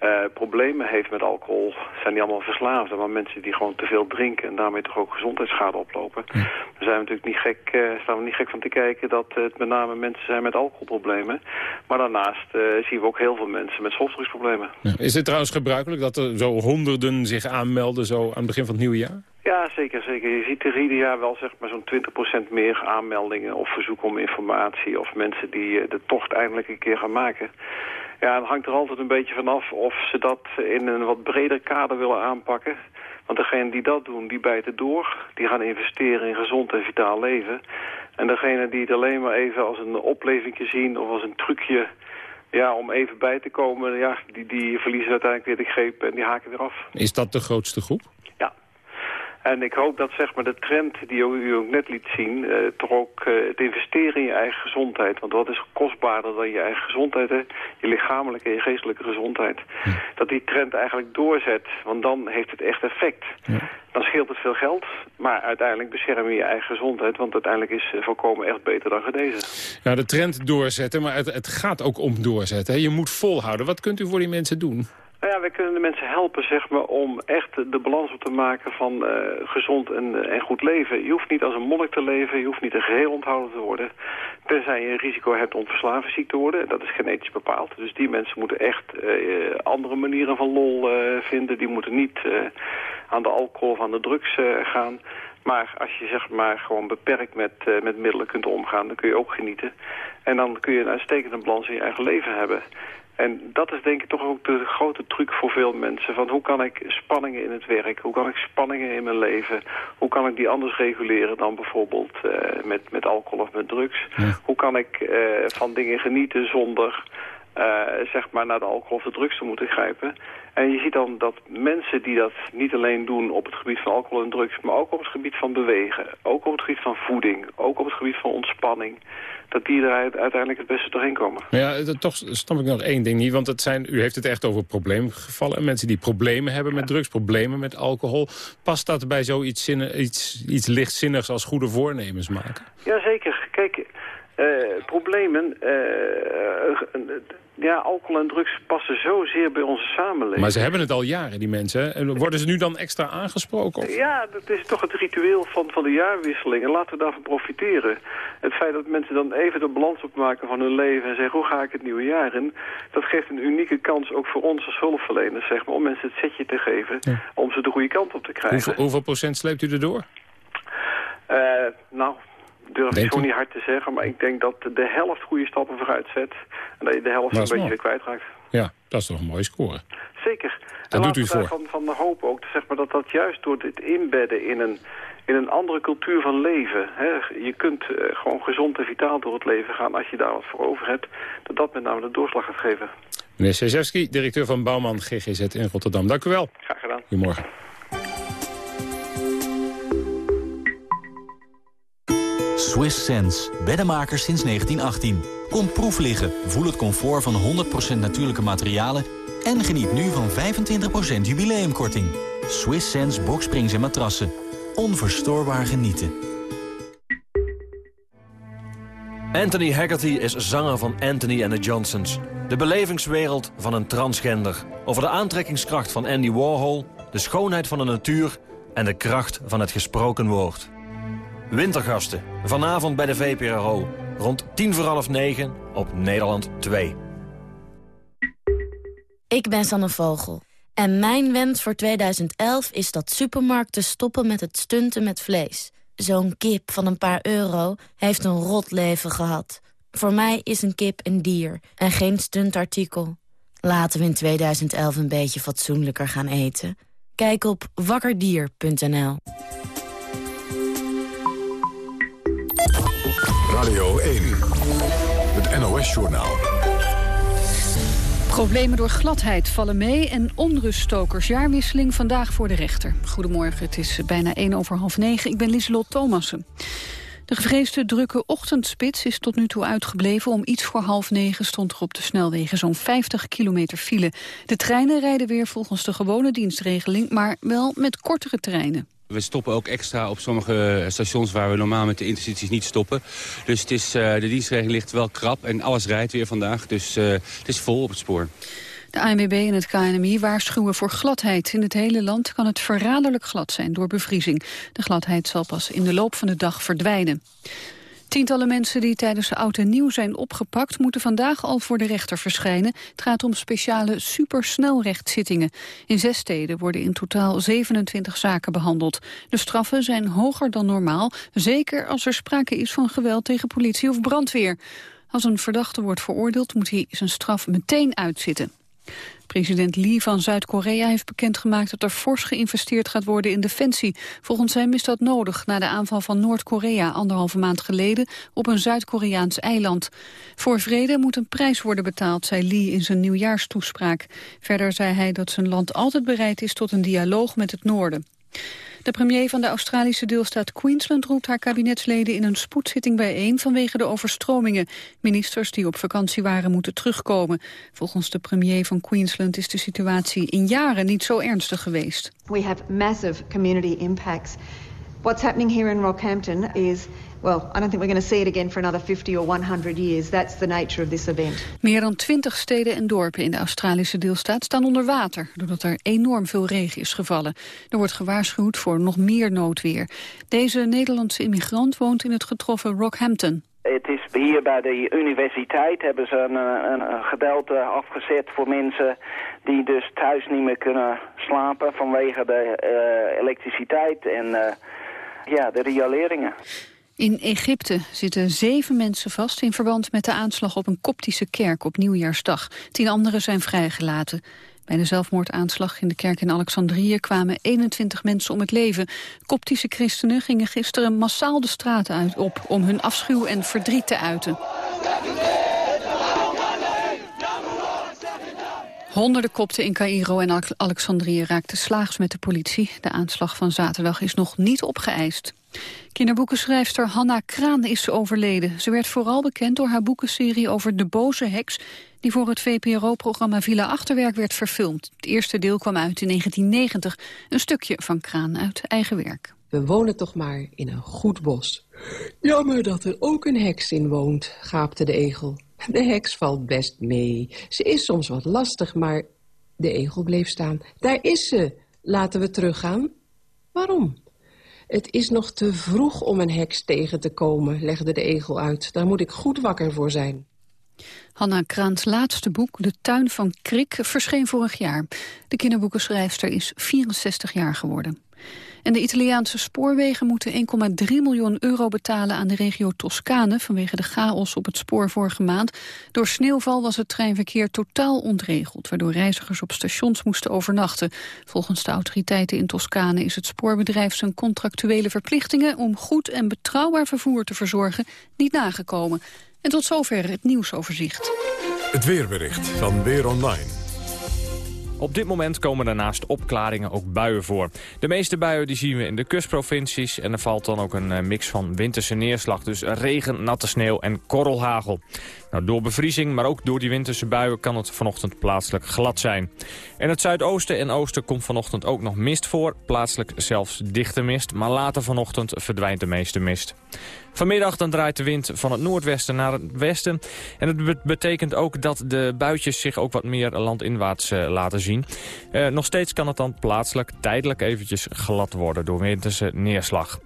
eh, problemen heeft met alcohol, zijn die allemaal verslaafden. Maar mensen die gewoon te veel drinken en daarmee toch ook gezondheidsschade oplopen. Dan zijn we natuurlijk niet gek, eh, staan we niet gek van te kijken dat het met name mensen zijn met alcoholproblemen. Maar daarnaast eh, zien we ook heel veel mensen met softdrugsproblemen. Ja. Is het trouwens gebruikelijk dat er zo honderden zich aanmelden... zo aan het begin van het nieuwe jaar? Ja, zeker, zeker. Je ziet er ieder jaar wel zeg maar zo'n 20% meer aanmeldingen of verzoeken om informatie of mensen die de tocht eindelijk een keer gaan maken. Ja, het hangt er altijd een beetje vanaf of ze dat in een wat breder kader willen aanpakken. Want degenen die dat doen, die bijten door. Die gaan investeren in gezond en vitaal leven. En degenen die het alleen maar even als een oplevingje zien of als een trucje... Ja, om even bij te komen, ja, die, die verliezen uiteindelijk weer de greep en die haken weer af. Is dat de grootste groep? En ik hoop dat zeg maar, de trend die u ook net liet zien... eh, toch ook eh, het investeren in je eigen gezondheid. Want wat is kostbaarder dan je eigen gezondheid? Hè? Je lichamelijke en je geestelijke gezondheid. Dat die trend eigenlijk doorzet. Want dan heeft het echt effect. Dan scheelt het veel geld. Maar uiteindelijk bescherm je je eigen gezondheid. Want uiteindelijk is eh, voorkomen echt beter dan genezen. Ja, de trend doorzetten, maar het, het gaat ook om doorzetten. hè. Je moet volhouden. Wat kunt u voor die mensen doen? Nou ja, wij kunnen de mensen helpen zeg maar, om echt de balans op te maken van eh, gezond en, eh, en goed leven. Je hoeft niet als een monnik te leven, je hoeft niet een geheel onthouden te worden. Tenzij je een risico hebt om verslaven ziek te worden. Dat is genetisch bepaald. Dus die mensen moeten echt eh, andere manieren van lol vinden. Die moeten niet aan de alcohol of aan de drugs gaan. Maar als je zeg maar gewoon beperkt met, met middelen kunt omgaan, dan kun je ook genieten. En dan kun je een uitstekende balans in je eigen leven hebben. En dat is denk ik toch ook de grote truc voor veel mensen. Van hoe kan ik spanningen in het werk, hoe kan ik spanningen in mijn leven... hoe kan ik die anders reguleren dan bijvoorbeeld eh, met, met alcohol of met drugs? Hoe kan ik eh, van dingen genieten zonder zeg maar naar de alcohol of de drugs te moeten grijpen? En je ziet dan dat mensen die dat niet alleen doen op het gebied van alcohol en drugs... maar ook op het gebied van bewegen, ook op het gebied van voeding... ook op het gebied van ontspanning... dat die er uiteindelijk het beste doorheen komen. Maar ja, dat- toch snap ik nog één ding niet. Want het zijn, u heeft het echt over probleemgevallen. Mensen die problemen hebben met drugs, problemen met alcohol. Past dat bij zoiets iets, iets lichtzinnigs als goede voornemens maken? Jazeker. Kijk, eh, problemen... eh, eh, ja, alcohol en drugs passen zozeer bij onze samenleving. Maar ze hebben het al jaren, die mensen. worden ze nu dan extra aangesproken? Of? Ja, dat is toch het ritueel van, van de jaarwisseling. En laten we daarvan profiteren. Het feit dat mensen dan even de balans opmaken van hun leven... en zeggen, hoe ga ik het nieuwe jaar in? Dat geeft een unieke kans ook voor ons als hulpverleners, zeg maar... om mensen het setje te geven, om ze de goede kant op te krijgen. Hoeveel, hoeveel procent sleept u erdoor? Eh, nou, durf ik zo niet hard te zeggen, maar ik denk dat de helft goede stappen vooruit zet. En dat je de helft Dat een beetje mooi. weer kwijtraakt. Ja, dat is toch een mooie score. Zeker. Daar en doet u voor. daarvan van hopen ook zeg maar, dat dat juist door dit inbedden in een, in een andere cultuur van leven. Hè, je kunt eh, gewoon gezond en vitaal door het leven gaan als je daar wat voor over hebt. Dat dat met name de doorslag gaat geven. Meneer Szewski, directeur van Bouwman GGZ in Rotterdam. Dank u wel. Graag gedaan. Goedemorgen. Swiss Sense, beddenmakers sinds 1918. Kom proef liggen, voel het comfort van 100% natuurlijke materialen... en geniet nu van 25% jubileumkorting. Swiss Sense boksprings en matrassen. Onverstoorbaar genieten. Anthony Haggerty is zanger van Anthony and the Johnsons. De belevingswereld van een transgender. Over de aantrekkingskracht van Andy Warhol, de schoonheid van de natuur... en de kracht van het gesproken woord. Wintergasten, vanavond bij de VPRO. Rond tien voor half negen op Nederland 2. Ik ben Sanne Vogel. En mijn wens voor 2011 is dat supermarkten stoppen met het stunten met vlees. Zo'n kip van een paar euro heeft een rot leven gehad. Voor mij is een kip een dier en geen stuntartikel. Laten we in 2011 een beetje fatsoenlijker gaan eten. Kijk op wakkerdier.nl. Radio 1, het NOS-journaal. Problemen door gladheid vallen mee en onruststokers. Jaarwisseling vandaag voor de rechter. Goedemorgen, het is bijna 1 over half 9. Ik ben Lieselot Thomassen. De gevreesde drukke ochtendspits is tot nu toe uitgebleven. Om iets voor half negen stond er op de snelwegen zo'n 50 kilometer file. De treinen rijden weer volgens de gewone dienstregeling, maar wel met kortere treinen. We stoppen ook extra op sommige stations waar we normaal met de intercities niet stoppen. Dus het is, uh, de dienstregeling ligt wel krap en alles rijdt weer vandaag. Dus uh, het is vol op het spoor. De ANWB en het KNMI waarschuwen voor gladheid. In het hele land kan het verraderlijk glad zijn door bevriezing. De gladheid zal pas in de loop van de dag verdwijnen. Tientallen mensen die tijdens de oud en nieuw zijn opgepakt... moeten vandaag al voor de rechter verschijnen. Het gaat om speciale supersnelrechtzittingen. In zes steden worden in totaal 27 zaken behandeld. De straffen zijn hoger dan normaal, zeker als er sprake is van geweld tegen politie of brandweer. Als een verdachte wordt veroordeeld, moet hij zijn straf meteen uitzitten. President Lee van Zuid-Korea heeft bekendgemaakt dat er fors geïnvesteerd gaat worden in defensie. Volgens hem is dat nodig na de aanval van Noord-Korea anderhalve maand geleden op een Zuid-Koreaans eiland. Voor vrede moet een prijs worden betaald, zei Lee in zijn nieuwjaarstoespraak. Verder zei hij dat zijn land altijd bereid is tot een dialoog met het noorden. De premier van de Australische deelstaat Queensland roept haar kabinetsleden in een spoedzitting bijeen vanwege de overstromingen. Ministers die op vakantie waren moeten terugkomen. Volgens de premier van Queensland is de situatie in jaren niet zo ernstig geweest. We have massive community impacts. What's happening here in Rockhampton is Well, I don't think we're going to see it again for another 50 or 100 years. That's the nature of this event. Meer dan 20 steden en dorpen in de Australische deelstaat staan onder water, doordat er enorm veel regen is gevallen. Er wordt gewaarschuwd voor nog meer noodweer. Deze Nederlandse immigrant woont in het getroffen Rockhampton. Het is hier bij de universiteit hebben ze een, een, een, gedeelte afgezet voor mensen die dus thuis niet meer kunnen slapen vanwege de uh, elektriciteit en uh, ja, de rioleringen. In Egypte zitten zeven mensen vast in verband met de aanslag op een koptische kerk op Nieuwjaarsdag. Tien anderen zijn vrijgelaten. Bij de zelfmoordaanslag in de kerk in Alexandrië kwamen 21 mensen om het leven. Koptische christenen gingen gisteren massaal de straten uit op om hun afschuw en verdriet te uiten. Honderden kopten in Cairo en Alexandrië raakten slaags met de politie. De aanslag van zaterdag is nog niet opgeëist. Kinderboekenschrijfster Hanna Kraan is overleden. Ze werd vooral bekend door haar boekenserie over de boze heks... die voor het VPRO-programma Villa Achterwerk werd verfilmd. Het eerste deel kwam uit in 1990. Een stukje van Kraan uit eigen werk. We wonen toch maar in een goed bos. Jammer dat er ook een heks in woont, gaapte de egel. De heks valt best mee. Ze is soms wat lastig, maar de egel bleef staan. Daar is ze. Laten we teruggaan. Waarom? Het is nog te vroeg om een heks tegen te komen, legde de egel uit. Daar moet ik goed wakker voor zijn. Hanna Kraans laatste boek, De Tuin van Krik, verscheen vorig jaar. De kinderboekenschrijfster is 64 jaar geworden. En de Italiaanse spoorwegen moeten 1,3 miljoen euro betalen aan de regio Toscane vanwege de chaos op het spoor vorige maand. Door sneeuwval was het treinverkeer totaal ontregeld, waardoor reizigers op stations moesten overnachten. Volgens de autoriteiten in Toscane is het spoorbedrijf zijn contractuele verplichtingen om goed en betrouwbaar vervoer te verzorgen niet nagekomen. En tot zover het nieuwsoverzicht. Het weerbericht van Weer Online. Op dit moment komen daarnaast opklaringen ook buien voor. De meeste buien die zien we in de kustprovincies. En er valt dan ook een mix van winterse neerslag. Dus regen, natte sneeuw en korrelhagel. Nou, door bevriezing, maar ook door die winterse buien kan het vanochtend plaatselijk glad zijn. In het zuidoosten en oosten komt vanochtend ook nog mist voor. Plaatselijk zelfs dichte mist, maar later vanochtend verdwijnt de meeste mist. Vanmiddag dan draait de wind van het noordwesten naar het westen. En het betekent ook dat de buitjes zich ook wat meer landinwaarts uh, laten zien. Uh, nog steeds kan het dan plaatselijk tijdelijk eventjes glad worden door winterse neerslag.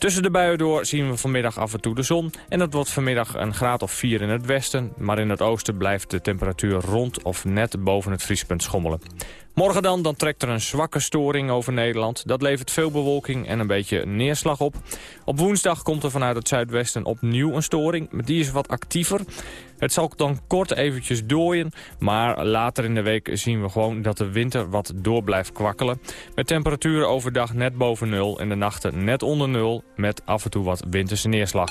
Tussen de buien door zien we vanmiddag af en toe de zon. En het wordt vanmiddag een graad of 4 in het westen. Maar in het oosten blijft de temperatuur rond of net boven het vriespunt schommelen. Morgen dan, dan trekt er een zwakke storing over Nederland. Dat levert veel bewolking en een beetje neerslag op. Op woensdag komt er vanuit het zuidwesten opnieuw een storing. Maar die is wat actiever. Het zal dan kort eventjes dooien. Maar later in de week zien we gewoon dat de winter wat door blijft kwakkelen. Met temperaturen overdag net boven nul en de nachten net onder nul. Met af en toe wat winterse neerslag.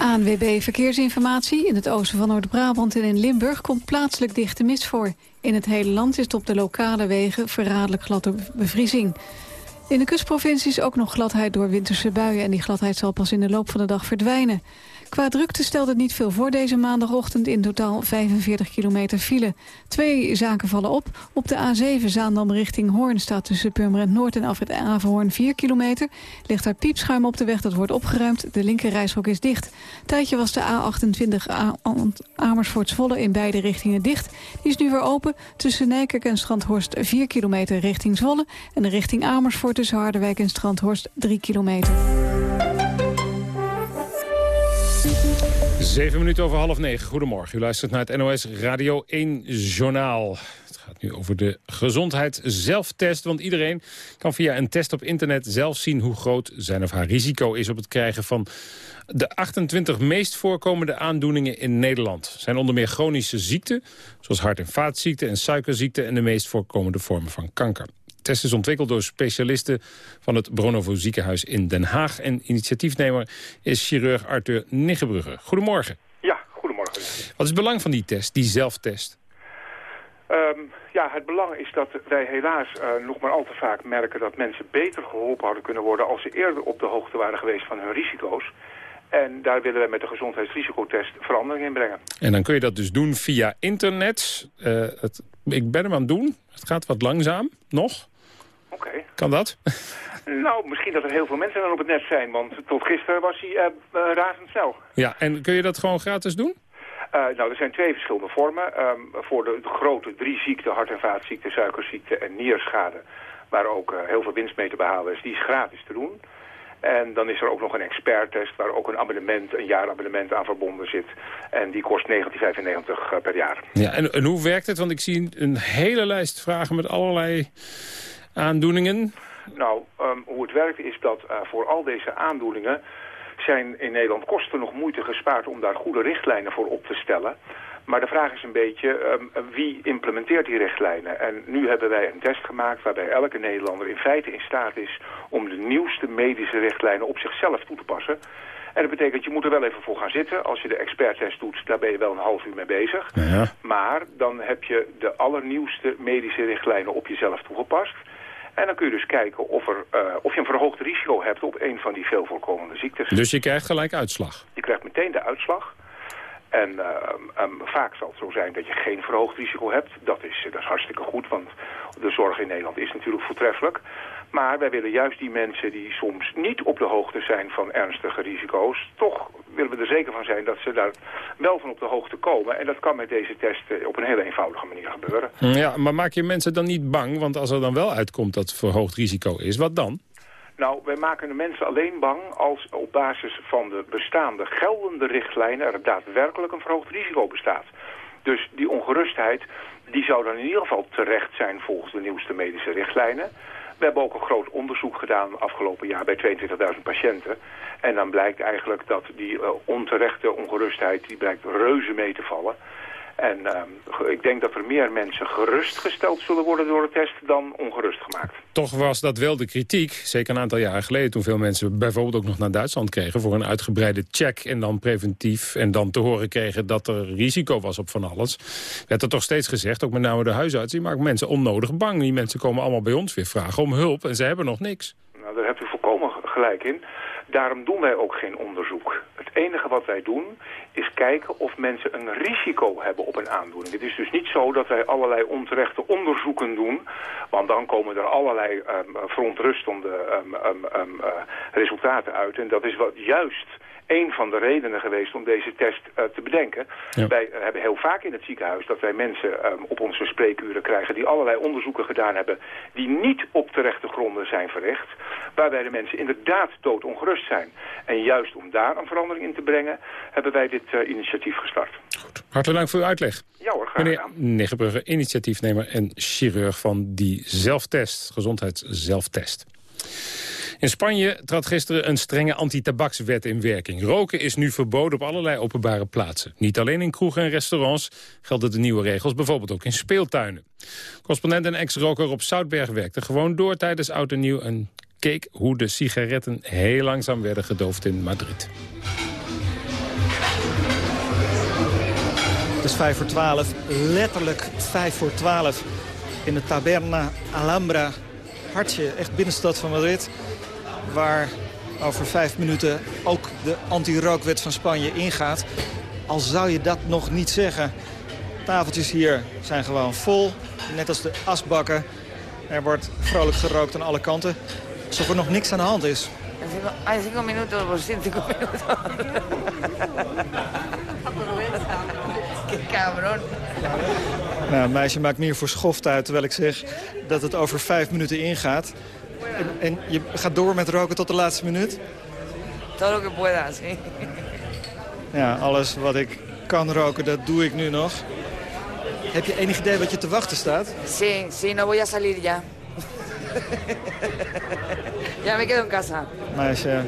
ANWB Verkeersinformatie. In het oosten van Noord-Brabant en in Limburg komt plaatselijk dichte mist voor. In het hele land is het op de lokale wegen verraderlijk gladde bevriezing. In de kustprovincies ook nog gladheid door winterse buien... en die gladheid zal pas in de loop van de dag verdwijnen. Qua drukte stelt het niet veel voor deze maandagochtend. In totaal 45 kilometer file. Twee zaken vallen op. Op de A7 Zaandam richting Hoorn staat tussen Purmerend Noord en Afrit Averhoorn 4 kilometer. Ligt daar piepschuim op de weg, dat wordt opgeruimd. De linkerrijstrook is dicht. Tijdje was de A28 Amersfoort-Zwolle in beide richtingen dicht. Die is nu weer open tussen Nijkerk en Strandhorst 4 kilometer richting Zwolle. En de richting Amersfoort tussen Harderwijk en Strandhorst 3 kilometer. Zeven minuten over half negen. Goedemorgen. U luistert naar het NOS Radio 1 Journaal. Het gaat nu over de gezondheid zelftest. Want iedereen kan via een test op internet zelf zien... hoe groot zijn of haar risico is op het krijgen van de 28 meest voorkomende aandoeningen in Nederland. zijn onder meer chronische ziekten, zoals hart- en vaatziekten en suikerziekten... en de meest voorkomende vormen van kanker test is ontwikkeld door specialisten van het Bronovo ziekenhuis in Den Haag. En initiatiefnemer is chirurg Arthur Niggebrugge. Goedemorgen. Ja, goedemorgen. Wat is het belang van die test, die zelftest? Um, ja, het belang is dat wij helaas uh, nog maar al te vaak merken dat mensen beter geholpen hadden kunnen worden als ze eerder op de hoogte waren geweest van hun risico's. En daar willen wij met de gezondheidsrisicotest verandering in brengen. En dan kun je dat dus doen via internet. Uh, het, ik ben hem aan het doen. Het gaat wat langzaam, nog. Kan dat? Nou, misschien dat er heel veel mensen dan op het net zijn, want tot gisteren was hij uh, uh, razendsnel. Ja, en kun je dat gewoon gratis doen? Uh, nou, er zijn twee verschillende vormen. Um, voor de, de, grote drie ziekten, hart- en vaatziekten, suikerziekte en nierschade, waar ook heel veel winst mee te behalen is, die is gratis te doen. En dan is er ook nog een experttest waar ook een abonnement, een jaarabonnement aan verbonden zit. En die kost 1995 per jaar. Ja, en, en hoe werkt het? Want ik zie een hele lijst vragen met allerlei aandoeningen. Nou, um, hoe het werkt is dat uh, voor al deze aandoeningen zijn in Nederland kosten nog moeite gespaard om daar goede richtlijnen voor op te stellen. Maar de vraag is een beetje, um, wie implementeert die richtlijnen? En nu hebben wij een test gemaakt waarbij elke Nederlander in feite in staat is... om de nieuwste medische richtlijnen op zichzelf toe te passen. En dat betekent, je moet er wel even voor gaan zitten. Als je de experttest doet, daar ben je wel een half uur mee bezig. Ja. Maar dan heb je de allernieuwste medische richtlijnen op jezelf toegepast. En dan kun je dus kijken of, er, uh, of je een verhoogd risico hebt op een van die veel voorkomende ziektes. Dus je krijgt gelijk uitslag? Je krijgt meteen de uitslag. En uh, um, vaak zal het zo zijn dat je geen verhoogd risico hebt. Dat is, dat is hartstikke goed, want de zorg in Nederland is natuurlijk voortreffelijk. Maar wij willen juist die mensen die soms niet op de hoogte zijn van ernstige risico's... toch willen we er zeker van zijn dat ze daar wel van op de hoogte komen. En dat kan met deze test op een hele eenvoudige manier gebeuren. Ja, maar maak je mensen dan niet bang? Want als er dan wel uitkomt dat verhoogd risico is, wat dan? Nou, wij maken de mensen alleen bang als op basis van de bestaande geldende richtlijnen er daadwerkelijk een verhoogd risico bestaat. Dus die ongerustheid, die zou dan in ieder geval terecht zijn volgens de nieuwste medische richtlijnen. We hebben ook een groot onderzoek gedaan afgelopen jaar bij 22.000 patiënten. En dan blijkt eigenlijk dat die uh, onterechte ongerustheid, die blijkt reuze mee te vallen. En ehm, ik denk dat er meer mensen gerustgesteld zullen worden door de test dan ongerust gemaakt. Toch was dat wel de kritiek, zeker een aantal jaren geleden... toen veel mensen bijvoorbeeld ook nog naar Duitsland kregen... voor een uitgebreide check en dan preventief... en dan te horen kregen dat er risico was op van alles. Werd er toch steeds gezegd, ook met name de huisarts... die maakt mensen onnodig bang. Die mensen komen allemaal bij ons weer vragen om hulp en ze hebben nog niks. Nou, daar hebt u volkomen gelijk in. Daarom doen wij ook geen onderzoek. Enige wat wij doen is kijken of mensen een risico hebben op een aandoening. Het is dus niet zo dat wij allerlei onterechte onderzoeken doen, want dan komen er allerlei um, verontrustende um, um, uh, resultaten uit. En dat is wat juist een van de redenen geweest om deze test uh, te bedenken. Ja. Wij hebben heel vaak in het ziekenhuis dat wij mensen um, op onze spreekuren krijgen... die allerlei onderzoeken gedaan hebben die niet op terechte gronden zijn verricht. Waarbij de mensen inderdaad doodongerust zijn. En juist om daar een verandering in te brengen hebben wij dit uh, initiatief gestart. Goed. Hartelijk dank voor uw uitleg. Ja hoor, graag Meneer Niggebrugge, initiatiefnemer en chirurg van die zelftest, gezondheidszelftest. In Spanje trad gisteren een strenge anti-tabakswet in werking. Roken is nu verboden op allerlei openbare plaatsen. Niet alleen in kroegen en restaurants gelden de nieuwe regels, bijvoorbeeld ook in speeltuinen. Correspondent en ex-roker Rob Soutberg werkte gewoon door tijdens Oud en Nieuw... en keek hoe de sigaretten heel langzaam werden gedoofd in Madrid. Het is vijf voor twaalf, letterlijk vijf voor twaalf in de Taberna Alhambra. Hartje, echt binnenstad van Madrid waar over vijf minuten ook de anti-rookwet van Spanje ingaat. Al zou je dat nog niet zeggen. Tafeltjes hier zijn gewoon vol, net als de asbakken. Er wordt vrolijk gerookt aan alle kanten, alsof er nog niks aan de hand is. Hay cinco minutos, por cinco minutos. Qué cabrón. Nou, meisje maakt meer voor schoft uit, terwijl ik zeg dat het over vijf minuten ingaat. En, en, je gaat door met roken tot de laatste minuut? Todo lo que pueda, sí. Ja, alles wat ik kan roken, dat doe ik nu nog. Heb je enig idee wat je te wachten staat? Sí, sí, no voy a salir ya. ya me quedo en casa. Meisje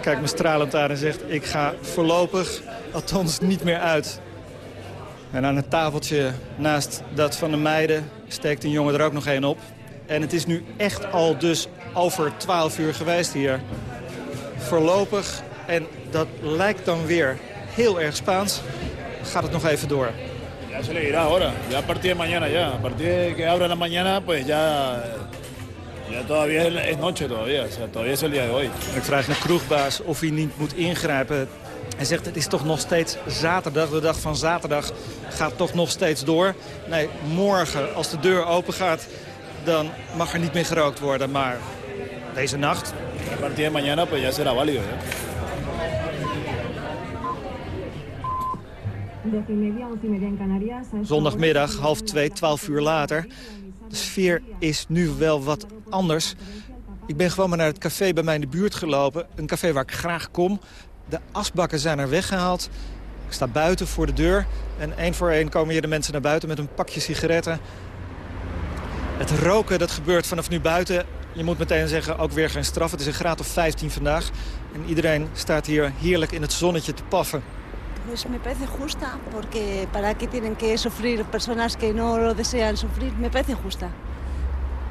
kijkt me stralend aan en zegt... ik ga voorlopig, althans niet meer uit. En aan het tafeltje naast dat van de meiden steekt een jongen er ook nog één op. En het is nu echt al dus over 12 uur geweest hier. Voorlopig, en dat lijkt dan weer heel erg Spaans, gaat het nog even door. Ya se le dirá ahora, ya a partir de mañana ya. A partir de que abra la mañana, pues ya, ya todavía es noche todavía. O sea, todavía es el día de hoy. Ik vraag naar kroegbaas of hij niet moet ingrijpen. Hij zegt het is toch nog steeds zaterdag. De dag van zaterdag gaat toch nog steeds door. Nee, morgen als de deur open gaat, dan mag er niet meer gerookt worden. Maar deze nacht... A partir de mañana pues ya será válido. ¿eh? Zondagmiddag, half twee, twaalf uur later. De sfeer is nu wel wat anders. Ik ben gewoon maar naar het café bij mij in de buurt gelopen. Een café waar ik graag kom. De asbakken zijn er weggehaald. Ik sta buiten voor de deur. En één voor één komen hier de mensen naar buiten met een pakje sigaretten. Het roken dat gebeurt vanaf nu buiten. Je moet meteen zeggen, ook weer geen straf. Het is een graad of 15 vandaag. En iedereen staat hier heerlijk in het zonnetje te paffen. Pues me parece justa, porque para qué tienen que sufrir personas que no lo desean sufrir. Me parece justa.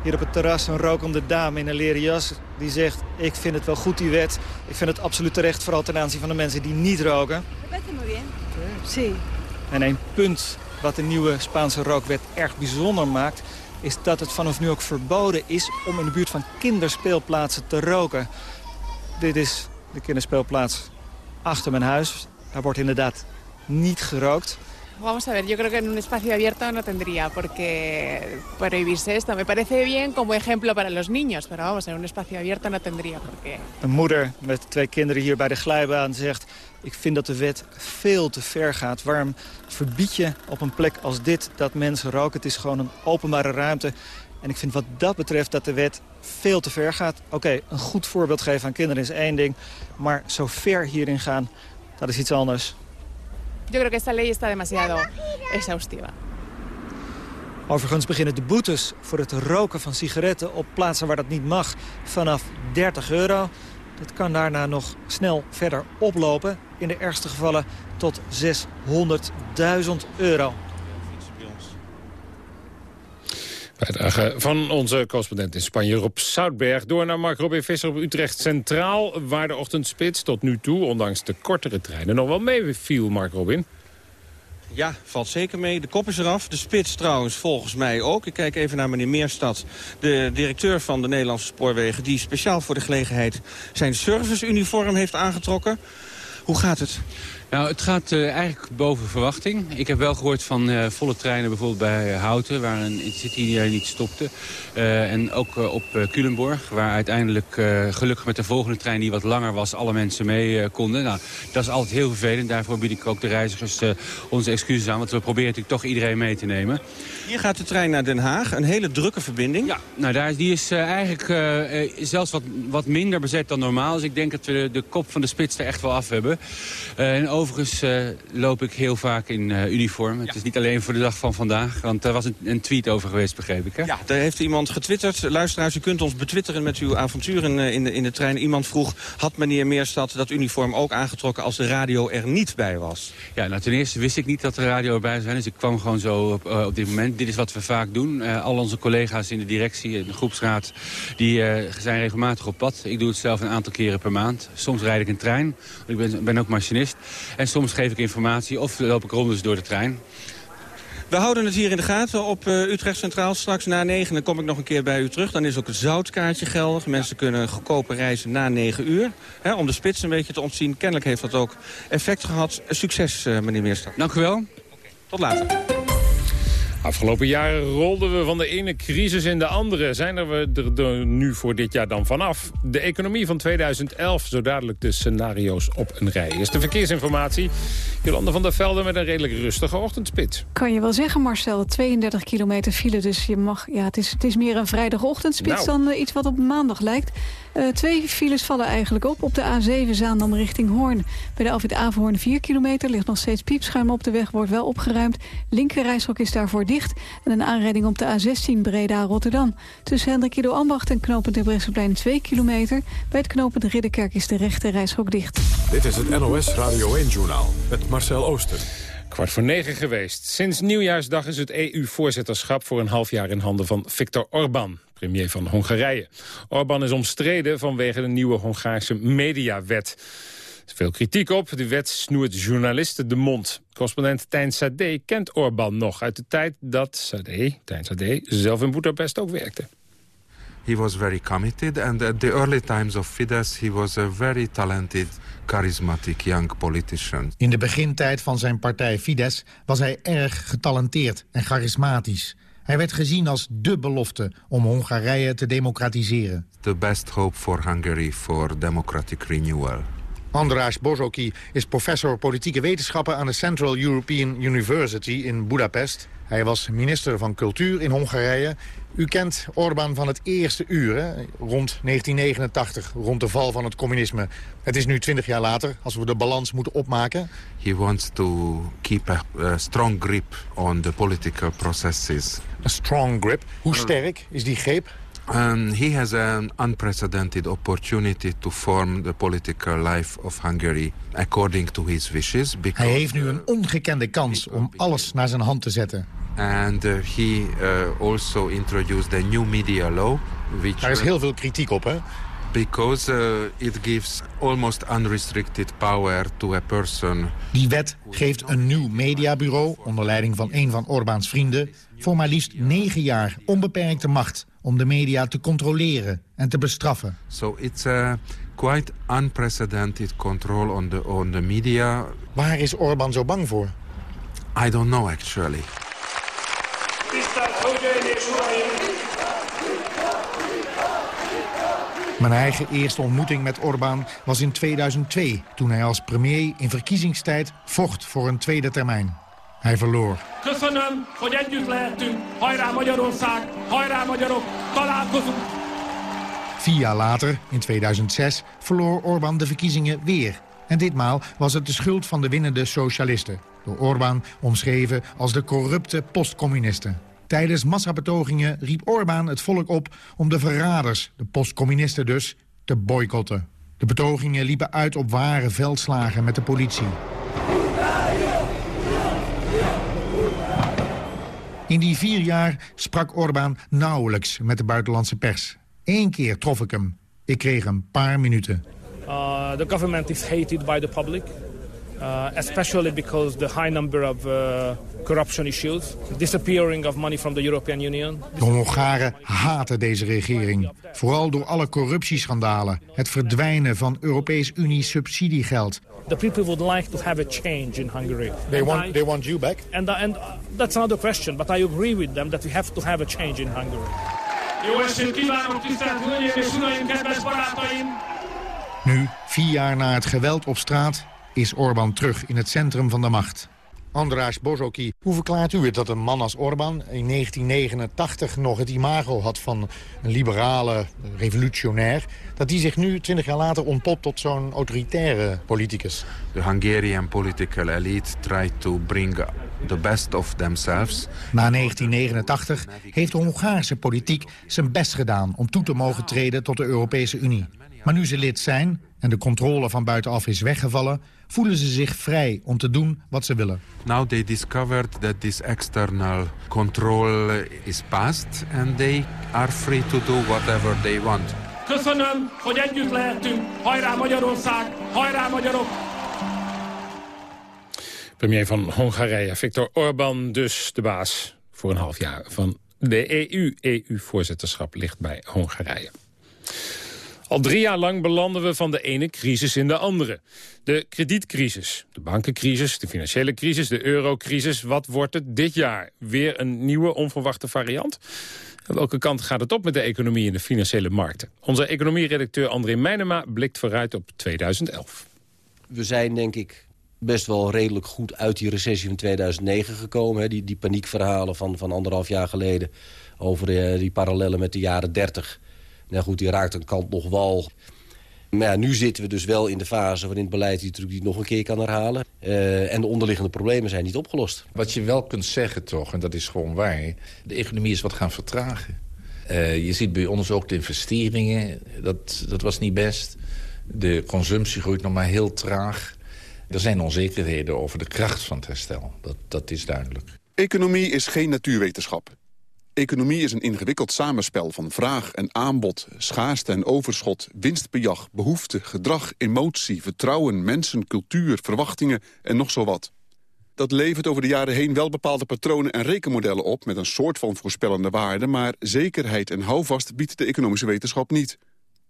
Hier op het terras een rokende dame in een leren jas die zegt... ik vind het wel goed, die wet. Ik vind het absoluut terecht, vooral ten aanzien van de mensen die niet roken. Parece muy bien. Sí. En een punt wat de nieuwe Spaanse rookwet erg bijzonder maakt... is dat het vanaf nu ook verboden is om in de buurt van kinderspeelplaatsen te roken. Dit is de kinderspeelplaats achter mijn huis. Daar wordt inderdaad niet gerookt. Vamos a ver, yo creo que en un espacio abierto no tendría por qué prohibirse esto. Me parece bien como ejemplo para los niños, pero vamos, en un espacio abierto no tendría por qué. Een moeder met twee kinderen hier bij de glijbaan zegt... ik vind dat de wet veel te ver gaat. Waarom verbied je op een plek als dit dat mensen roken? Het is gewoon een openbare ruimte. En ik vind wat dat betreft dat de wet veel te ver gaat. Oké, een goed voorbeeld geven aan kinderen is één ding. Maar zo ver hierin gaan, dat is iets anders. Yo creo que esta ley está demasiado exhaustiva. Overigens beginnen de boetes voor het roken van sigaretten op plaatsen waar dat niet mag vanaf 30 euro. Dat kan daarna nog snel verder oplopen. In de ergste gevallen tot 600.000 euro. Bijdrage van onze correspondent in Spanje, Rob Soutberg. Door naar Mark Robin Visser op Utrecht Centraal... waar de ochtendspits tot nu toe, ondanks de kortere treinen... nog wel meeviel, Mark Robin. Ja, valt zeker mee. De kop is eraf. De spits trouwens volgens mij ook. Ik kijk even naar meneer Meerstad, de directeur van de Nederlandse Spoorwegen... die speciaal voor de gelegenheid zijn serviceuniform heeft aangetrokken. Hoe gaat het? Nou, het gaat uh, eigenlijk boven verwachting. Ik heb wel gehoord van uh, volle treinen bijvoorbeeld bij uh, Houten... waar een intercity niet stopte. en ook op Culemborg, waar uiteindelijk gelukkig met de volgende trein... die wat langer was, alle mensen mee konden. Nou, dat is altijd heel vervelend. Daarvoor bied ik ook de reizigers onze excuses aan. Want we proberen natuurlijk toch iedereen mee te nemen. Hier gaat de trein naar Den Haag. Een hele drukke verbinding. Ja, nou, daar, die is eigenlijk zelfs wat, wat minder bezet dan normaal. Dus ik denk dat we de, de kop van de spits er echt wel af hebben. en overigens uh, loop ik heel vaak in uh, uniform. Het is niet alleen voor de dag van vandaag, want er was een, een tweet over geweest, begreep ik. Hè? Ja, daar heeft iemand getwitterd. Luisteraars, u kunt ons betwitteren met uw avonturen uh, in, de, in de trein. Iemand vroeg, had meneer Meerstad dat uniform ook aangetrokken als de radio er niet bij was? Ja, nou ten eerste wist ik niet dat de radio erbij zou zijn. Dus ik kwam gewoon zo op, op dit moment. Dit is wat we vaak doen. al onze collega's in de directie, in de groepsraad, die zijn regelmatig op pad. Ik doe het zelf een aantal keren per maand. Soms rijd ik een trein. Ik ben, ben ook machinist. En soms geef ik informatie of loop ik rondes door de trein. We houden het hier in de gaten op uh, Utrecht Centraal. Straks na 9 dan kom ik nog een keer bij u terug. Dan is ook het zoutkaartje geldig. Mensen kunnen goedkoper reizen na 9 uur. Hè, om de spits een beetje te ontzien. Kennelijk heeft dat ook effect gehad. Succes, uh, meneer Meerstad. Dank u wel. Okay, tot later. Afgelopen jaren rolden we van de ene crisis in de andere. Zijn er we er nu voor dit jaar dan vanaf? De economie van 2011, zo dadelijk de scenario's op een rij. Is de verkeersinformatie. Jolande van der Velde met een redelijk rustige ochtendspit. Kan je wel zeggen, Marcel. 32 kilometer file, dus je mag, ja, het, is, het is meer een vrijdagochtendspits... Nou. dan uh, iets wat op maandag lijkt. Uh, twee files vallen eigenlijk op. Op de A7 Zaandam richting Hoorn. Bij de Alfred Averhoorn 4 kilometer ligt nog steeds piepschuim op de weg. Wordt wel opgeruimd. Linkerrijstrook is daarvoor dicht. En een aanrijding op de A16 Breda-Rotterdam. Tussen Hendrik Ido Ambacht en knooppunt Bresseplein 2 kilometer. Bij het knooppunt Ridderkerk is de rechte rijstrook dicht. Dit is het NOS Radio 1-journaal met Marcel Ooster. Kwart voor negen geweest. Sinds nieuwjaarsdag is het EU-voorzitterschap voor een half jaar in handen van Viktor Orbán premier van Hongarije. Orbán is omstreden vanwege de nieuwe Hongaarse mediawet. Er is veel kritiek op. De wet snoert journalisten de mond. Correspondent Tijn Sade kent Orbán nog uit de tijd dat Sade, Tijn Sade zelf in Budapest ook werkte. He was very committed and at the early times of Fidesz he was a very talented charismatic young politician. In de begintijd van zijn partij Fidesz was hij erg getalenteerd en charismatisch. Hij werd gezien als dé belofte om Hongarije te democratiseren. The best hope for Hungary for democratic renewal. András Bozoki is professor politieke wetenschappen aan de Central European University in Budapest. Hij was minister van Cultuur in Hongarije. U kent Orbán van het eerste uur, hè? rond 1989, rond de val van het communisme. Het is nu 20 jaar later, als we de balans moeten opmaken. He wants to keep a, a strong grip on the political processes. A strong grip. Hoe sterk is die greep? Um, he has an unprecedented opportunity to form the political life of Hungary according to his wishes. Hij heeft nu een ongekende kans om alles naar zijn hand te zetten. And uh, he uh, also introduced a new media law. Which, Daar is heel veel kritiek op, hè? Because uh, it gives almost unrestricted power to a person. Die wet geeft een nieuw mediabureau, onder leiding van een van Orbáns vrienden... voor maar liefst negen jaar onbeperkte macht om de media te controleren en te bestraffen. So it's a quite unprecedented control on the, on the media. Waar is Orbán zo bang voor? I don't know actually. Mijn eigen eerste ontmoeting met Orbán was in 2002... toen hij als premier in verkiezingstijd vocht voor een tweede termijn. Hij verloor. Vier jaar later, in 2006, verloor Orbán de verkiezingen weer. En ditmaal was het de schuld van de winnende socialisten. Door Orbán omschreven als de corrupte postcommunisten. Tijdens massabetogingen riep Orbán het volk op om de verraders, de postcommunisten dus, te boycotten. De betogingen liepen uit op ware veldslagen met de politie. In die vier jaar sprak Orbán nauwelijks met de buitenlandse pers. Eén keer trof ik hem. Ik kreeg een paar minuten. Uh, the government is hated by the public. Uh, especially because the high number of uh, corruption issues, disappearing of money from the European Union. De Hongaren haten deze regering. Vooral door alle corruptieschandalen. Het verdwijnen van Europees Unie subsidiegeld. The people would like to have a change in Hungary. They want, I- they want you back? And, and that's another question, but I agree with them that we have to have a change in Hungary. Jó estét kívánok, tisztelt Hölgyeim és Uraim, kedves barátaim! Nu, vier jaar na het geweld op straat, is Orbán terug in het centrum van de macht. András Bozoki, hoe verklaart u het dat een man als Orbán in 1989 nog het imago had van een liberale revolutionair, dat die zich nu, twintig jaar later, ontpopt tot zo'n autoritaire politicus? The Hungarian political elite tried to bring the best of themselves. Na 1989 heeft de Hongaarse politiek zijn best gedaan om toe te mogen treden tot de Europese Unie. Maar nu ze lid zijn en de controle van buitenaf is weggevallen, voelen ze zich vrij om te doen wat ze willen. Now they discovered that this external control is past and they are free to do whatever they want. Köszönöm, hogy együtt lehetünk. Hajrá Magyarország, hajrá magyarok! Premier van Hongarije, Viktor Orbán, dus de baas voor een half jaar van de EU. EU-voorzitterschap ligt bij Hongarije. Al drie jaar lang belanden we van de ene crisis in de andere. De kredietcrisis, de bankencrisis, de financiële crisis, de eurocrisis. Wat wordt het dit jaar? Weer een nieuwe onverwachte variant? En welke kant gaat het op met de economie en de financiële markten? Onze economieredacteur André Meijnema blikt vooruit op 2011. we zijn denk ik best wel redelijk goed uit die recessie van 2009 gekomen. Hè. Die, die paniekverhalen van, van anderhalf jaar geleden over eh, die parallellen met de jaren 30. Nou goed, die raakt een kant nog wal. Maar ja, nu zitten we dus wel in de fase waarin het beleid die truc niet nog een keer kan herhalen. Eh, en de onderliggende problemen zijn niet opgelost. Wat je wel kunt zeggen toch, en dat is gewoon waar... de economie is wat gaan vertragen. Eh, je ziet bij ons ook de investeringen, dat, dat was niet best. De consumptie groeit nog maar heel traag. Er zijn onzekerheden over de kracht van het herstel. Dat, dat is duidelijk. Economie is geen natuurwetenschap. Economie is een ingewikkeld samenspel van vraag en aanbod, schaarste en overschot, winstbejag, behoefte, gedrag, emotie, vertrouwen, mensen, cultuur, verwachtingen en nog zo wat. Dat levert over de jaren heen wel bepaalde patronen en rekenmodellen op met een soort van voorspellende waarde, maar zekerheid en houvast biedt de economische wetenschap niet.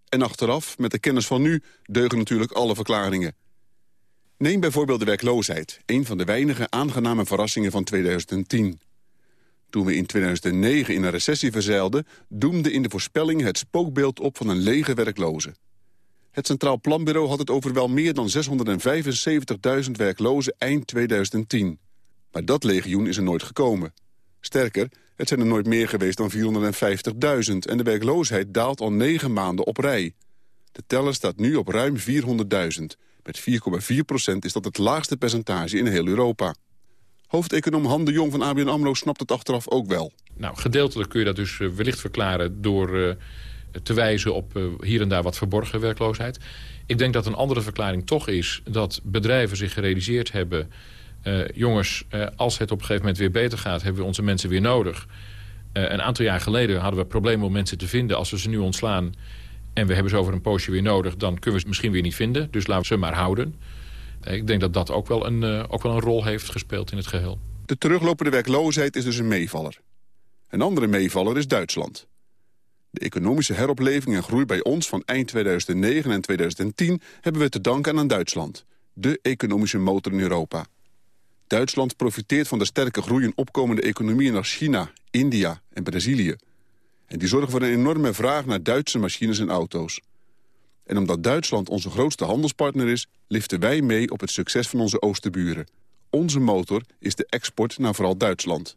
En achteraf, met de kennis van nu, deugen natuurlijk alle verklaringen. Neem bijvoorbeeld de werkloosheid, een van de weinige aangename verrassingen van 2010. Toen we in 2009 in een recessie verzeilden... doemde in de voorspelling het spookbeeld op van een lege werkloze. Het Centraal Planbureau had het over wel meer dan 675.000 werklozen eind 2010. Maar dat legioen is er nooit gekomen. Sterker, het zijn er nooit meer geweest dan 450.000... en de werkloosheid daalt al negen maanden op rij. De teller staat nu op ruim 400.000. Met 4,4 procent is dat het laagste percentage in heel Europa. Hoofdeconoom Han de Jong van ABN AMRO snapt het achteraf ook wel. Nou, gedeeltelijk kun je dat dus eh, wellicht verklaren door eh, te wijzen op eh, hier en daar wat verborgen werkloosheid. Ik denk dat een andere verklaring toch is dat bedrijven zich gerealiseerd hebben... jongens, als het op een gegeven moment weer beter gaat, hebben we onze mensen weer nodig. Een aantal jaar geleden hadden we problemen om mensen te vinden. Als we ze nu ontslaan en we hebben ze over een poosje weer nodig... dan kunnen we ze misschien weer niet vinden. Dus laten we ze maar houden. Eh, ik denk dat dat ook wel, een, eh, ook wel een rol heeft gespeeld in het geheel. De teruglopende werkloosheid is dus een meevaller. Een andere meevaller is Duitsland. De economische heropleving en groei bij ons van eind 2009 en 2010... hebben we te danken aan Duitsland, de economische motor in Europa. Duitsland profiteert van de sterke groei in opkomende economieën als China, India en Brazilië. En die zorgen voor een enorme vraag naar Duitse machines en auto's. En omdat Duitsland onze grootste handelspartner is... liften wij mee op het succes van onze oosterburen. Onze motor is de export naar vooral Duitsland.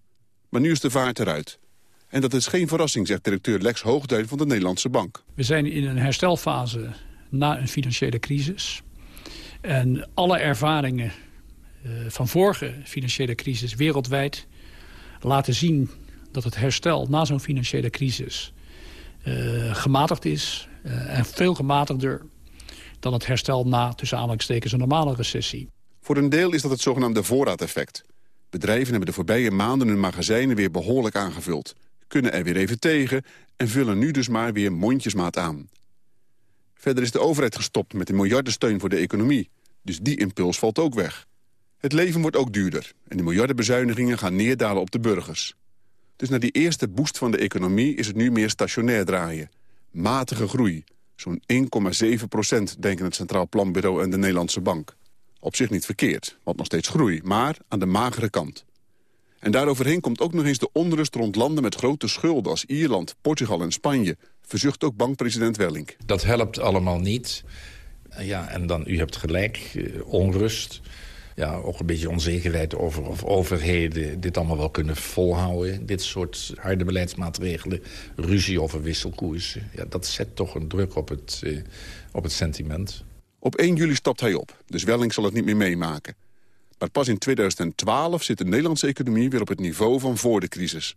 Maar nu is de vaart eruit. En dat is geen verrassing, zegt directeur Lex Hoogduin van de Nederlandse Bank. We zijn in een herstelfase na een financiële crisis. En alle ervaringen uh, van vorige financiële crisis wereldwijd laten zien dat het herstel na zo'n financiële crisis uh, gematigd is. Uh, en veel gematigder dan het herstel na, tussen aanhalingstekens, een normale recessie. Voor een deel is dat het zogenaamde voorraadeffect. Bedrijven hebben de voorbije maanden hun magazijnen weer behoorlijk aangevuld. Kunnen er weer even tegen en vullen nu dus maar weer mondjesmaat aan. Verder is de overheid gestopt met de miljardensteun voor de economie. Dus die impuls valt ook weg. Het leven wordt ook duurder en de miljardenbezuinigingen gaan neerdalen op de burgers. Dus na die eerste boost van de economie is het nu meer stationair draaien. Matige groei, zo'n 1,7 procent, denken het Centraal Planbureau en de Nederlandse Bank. Op zich niet verkeerd, want nog steeds groei, maar aan de magere kant. En daaroverheen komt ook nog eens de onrust rond landen met grote schulden... als Ierland, Portugal en Spanje, verzucht ook bankpresident Wellink. Dat helpt allemaal niet. Ja, en dan, u hebt gelijk, eh, onrust ja, ook een beetje onzekerheid over of overheden dit allemaal wel kunnen volhouden. Dit soort harde beleidsmaatregelen, ruzie over wisselkoersen. Ja, dat zet toch een druk op het, eh, op het sentiment. Op 1 juli stapt hij op, dus Welling zal het niet meer meemaken. Maar pas in 2012 zit de Nederlandse economie weer op het niveau van voor de crisis.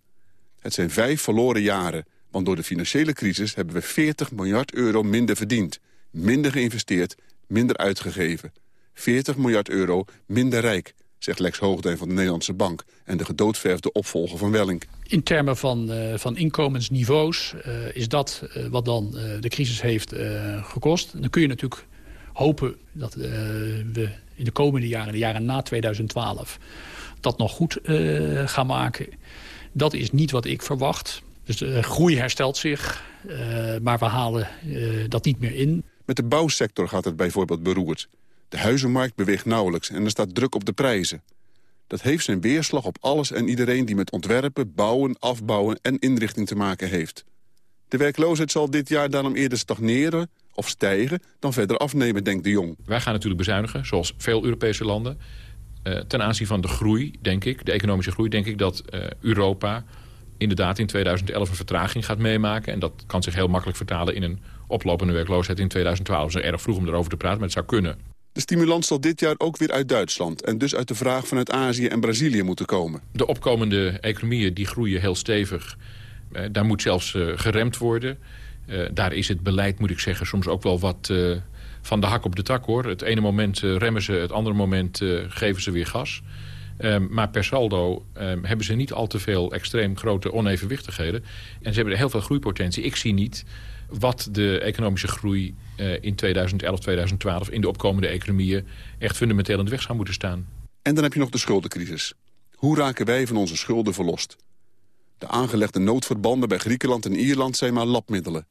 Het zijn vijf verloren jaren, want door de financiële crisis hebben we 40 miljard euro minder verdiend. Minder geïnvesteerd, minder uitgegeven. 40 miljard euro minder rijk, zegt Lex Hoogdijn van de Nederlandse Bank... en de gedoodverfde opvolger van Wellink. In termen van, uh, van inkomensniveaus uh, is dat uh, wat dan de crisis heeft gekost. Dan kun je natuurlijk hopen dat we in de komende jaren, de jaren na 2012... dat nog goed gaan maken. Dat is niet wat ik verwacht. Dus de groei herstelt zich, maar we halen dat niet meer in. Met de bouwsector gaat het bijvoorbeeld beroerd. De huizenmarkt beweegt nauwelijks en er staat druk op de prijzen. Dat heeft zijn weerslag op alles en iedereen die met ontwerpen, bouwen, afbouwen en inrichting te maken heeft. De werkloosheid zal dit jaar daarom eerder stagneren of stijgen dan verder afnemen, denkt de Jong. Wij gaan natuurlijk bezuinigen, zoals veel Europese landen. Uh, ten aanzien van de groei, denk ik, de economische groei, denk ik dat uh, Europa inderdaad in 2011 een vertraging gaat meemaken. En dat kan zich heel makkelijk vertalen in een oplopende werkloosheid in 2012. Het is erg vroeg om erover te praten, maar het zou kunnen. De stimulans zal dit jaar ook weer uit Duitsland... en dus uit de vraag vanuit Azië en Brazilië moeten komen. De opkomende economieën die groeien heel stevig. Eh, daar moet zelfs uh, geremd worden. Uh, daar is het beleid, moet ik zeggen, soms ook wel wat van de hak op de tak. hoor. Het ene moment remmen ze, het andere moment geven ze weer gas. Um, maar per saldo um, hebben ze niet al te veel extreem grote onevenwichtigheden. En ze hebben heel veel groeipotentie. Ik zie niet wat de economische groei uh, in 2011, 2012... in de opkomende economieën echt fundamenteel in de weg zou moeten staan. En dan heb je nog de schuldencrisis. Hoe raken wij van onze schulden verlost? De aangelegde noodverbanden bij Griekenland en Ierland zijn maar labmiddelen.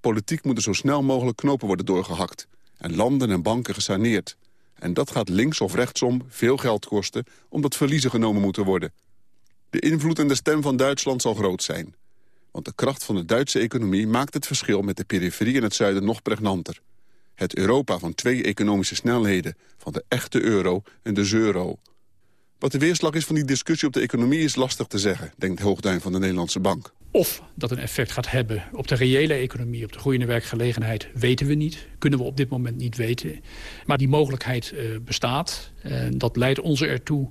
Politiek moet er zo snel mogelijk knopen worden doorgehakt... en landen en banken gesaneerd. En dat gaat links of rechtsom veel geld kosten... omdat verliezen genomen moeten worden. De invloed en de stem van Duitsland zal groot zijn... Want de kracht van de Duitse economie maakt het verschil met de periferie in het zuiden nog pregnanter. Het Europa van twee economische snelheden, van de echte euro en de euro. Wat de weerslag is van die discussie op de economie is lastig te zeggen, denkt Hoogduin van de Nederlandse Bank. Of dat een effect gaat hebben op de reële economie, op de groeiende werkgelegenheid, weten we niet. Kunnen we op dit moment niet weten. Maar die mogelijkheid uh, bestaat. En dat leidt ons ertoe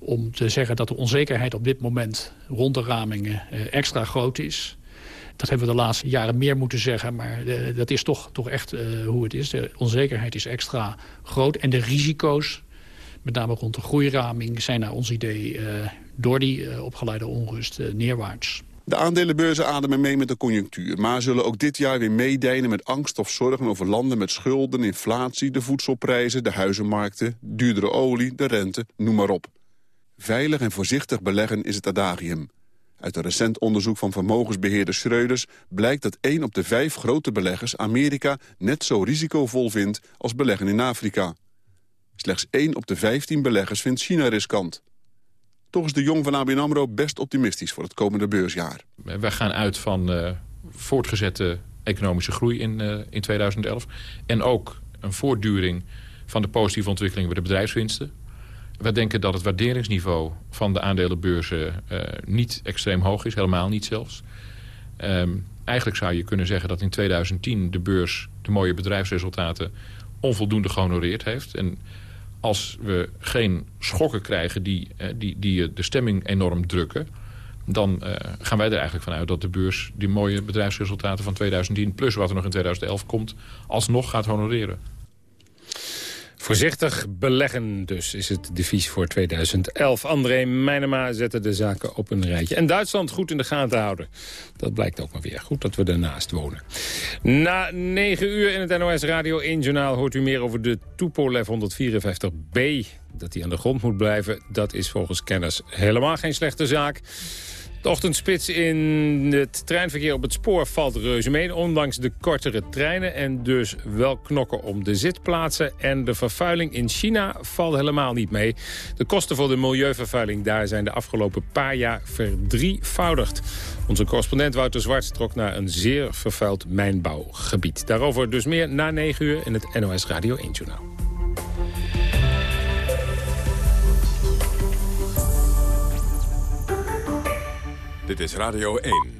om te zeggen dat de onzekerheid op dit moment rond de ramingen uh, extra groot is. Dat hebben we de laatste jaren meer moeten zeggen, maar uh, dat is toch, toch echt uh, hoe het is. De onzekerheid is extra groot en de risico's, met name rond de groeiraming, zijn naar ons idee door die opgeleide onrust neerwaarts. De aandelenbeurzen ademen mee met de conjunctuur... maar zullen ook dit jaar weer meedijnen met angst of zorgen over landen met schulden, inflatie, de voedselprijzen, de huizenmarkten, duurdere olie, de rente, noem maar op. Veilig en voorzichtig beleggen is het adagium. Uit een recent onderzoek van vermogensbeheerder Schreuders... blijkt dat 1 op de 5 grote beleggers Amerika net zo risicovol vindt als beleggen in Afrika. Slechts 1 op de 15 beleggers vindt China riskant. Toch is de Jong van ABN AMRO best optimistisch voor het komende beursjaar. Wij gaan uit van uh, voortgezette economische groei in, uh, in 2011. En ook een voortduring van de positieve ontwikkeling bij de bedrijfswinsten. Wij denken dat het waarderingsniveau van de aandelenbeurzen uh, niet extreem hoog is. Helemaal niet zelfs. Um, eigenlijk zou je kunnen zeggen dat in 2010 de beurs de mooie bedrijfsresultaten onvoldoende gehonoreerd heeft. En als we geen schokken krijgen die, uh, die, die de stemming enorm drukken... dan uh, gaan wij er eigenlijk vanuit dat de beurs die mooie bedrijfsresultaten van 2010... plus wat er nog in 2011 komt, alsnog gaat honoreren. Voorzichtig beleggen dus is het devies voor 2011. André Meijnema zette de zaken op een rijtje. En Duitsland goed in de gaten houden. Dat blijkt ook maar weer. Goed dat we ernaast wonen. Na 9 uur in het NOS Radio 1 Journaal hoort u meer over de Tupolev 154B. Dat hij aan de grond moet blijven, dat is volgens kenners helemaal geen slechte zaak. De ochtendspits in het treinverkeer op het spoor valt reuze mee... ondanks de kortere treinen en dus wel knokken om de zitplaatsen. En de vervuiling in China valt helemaal niet mee. De kosten voor de milieuvervuiling daar zijn de afgelopen paar jaar verdrievoudigd. Onze correspondent Wouter Zwart trok naar een zeer vervuild mijnbouwgebied. Daarover dus meer na 9 uur in het NOS Radio 1-journaal. Dit is Radio 1.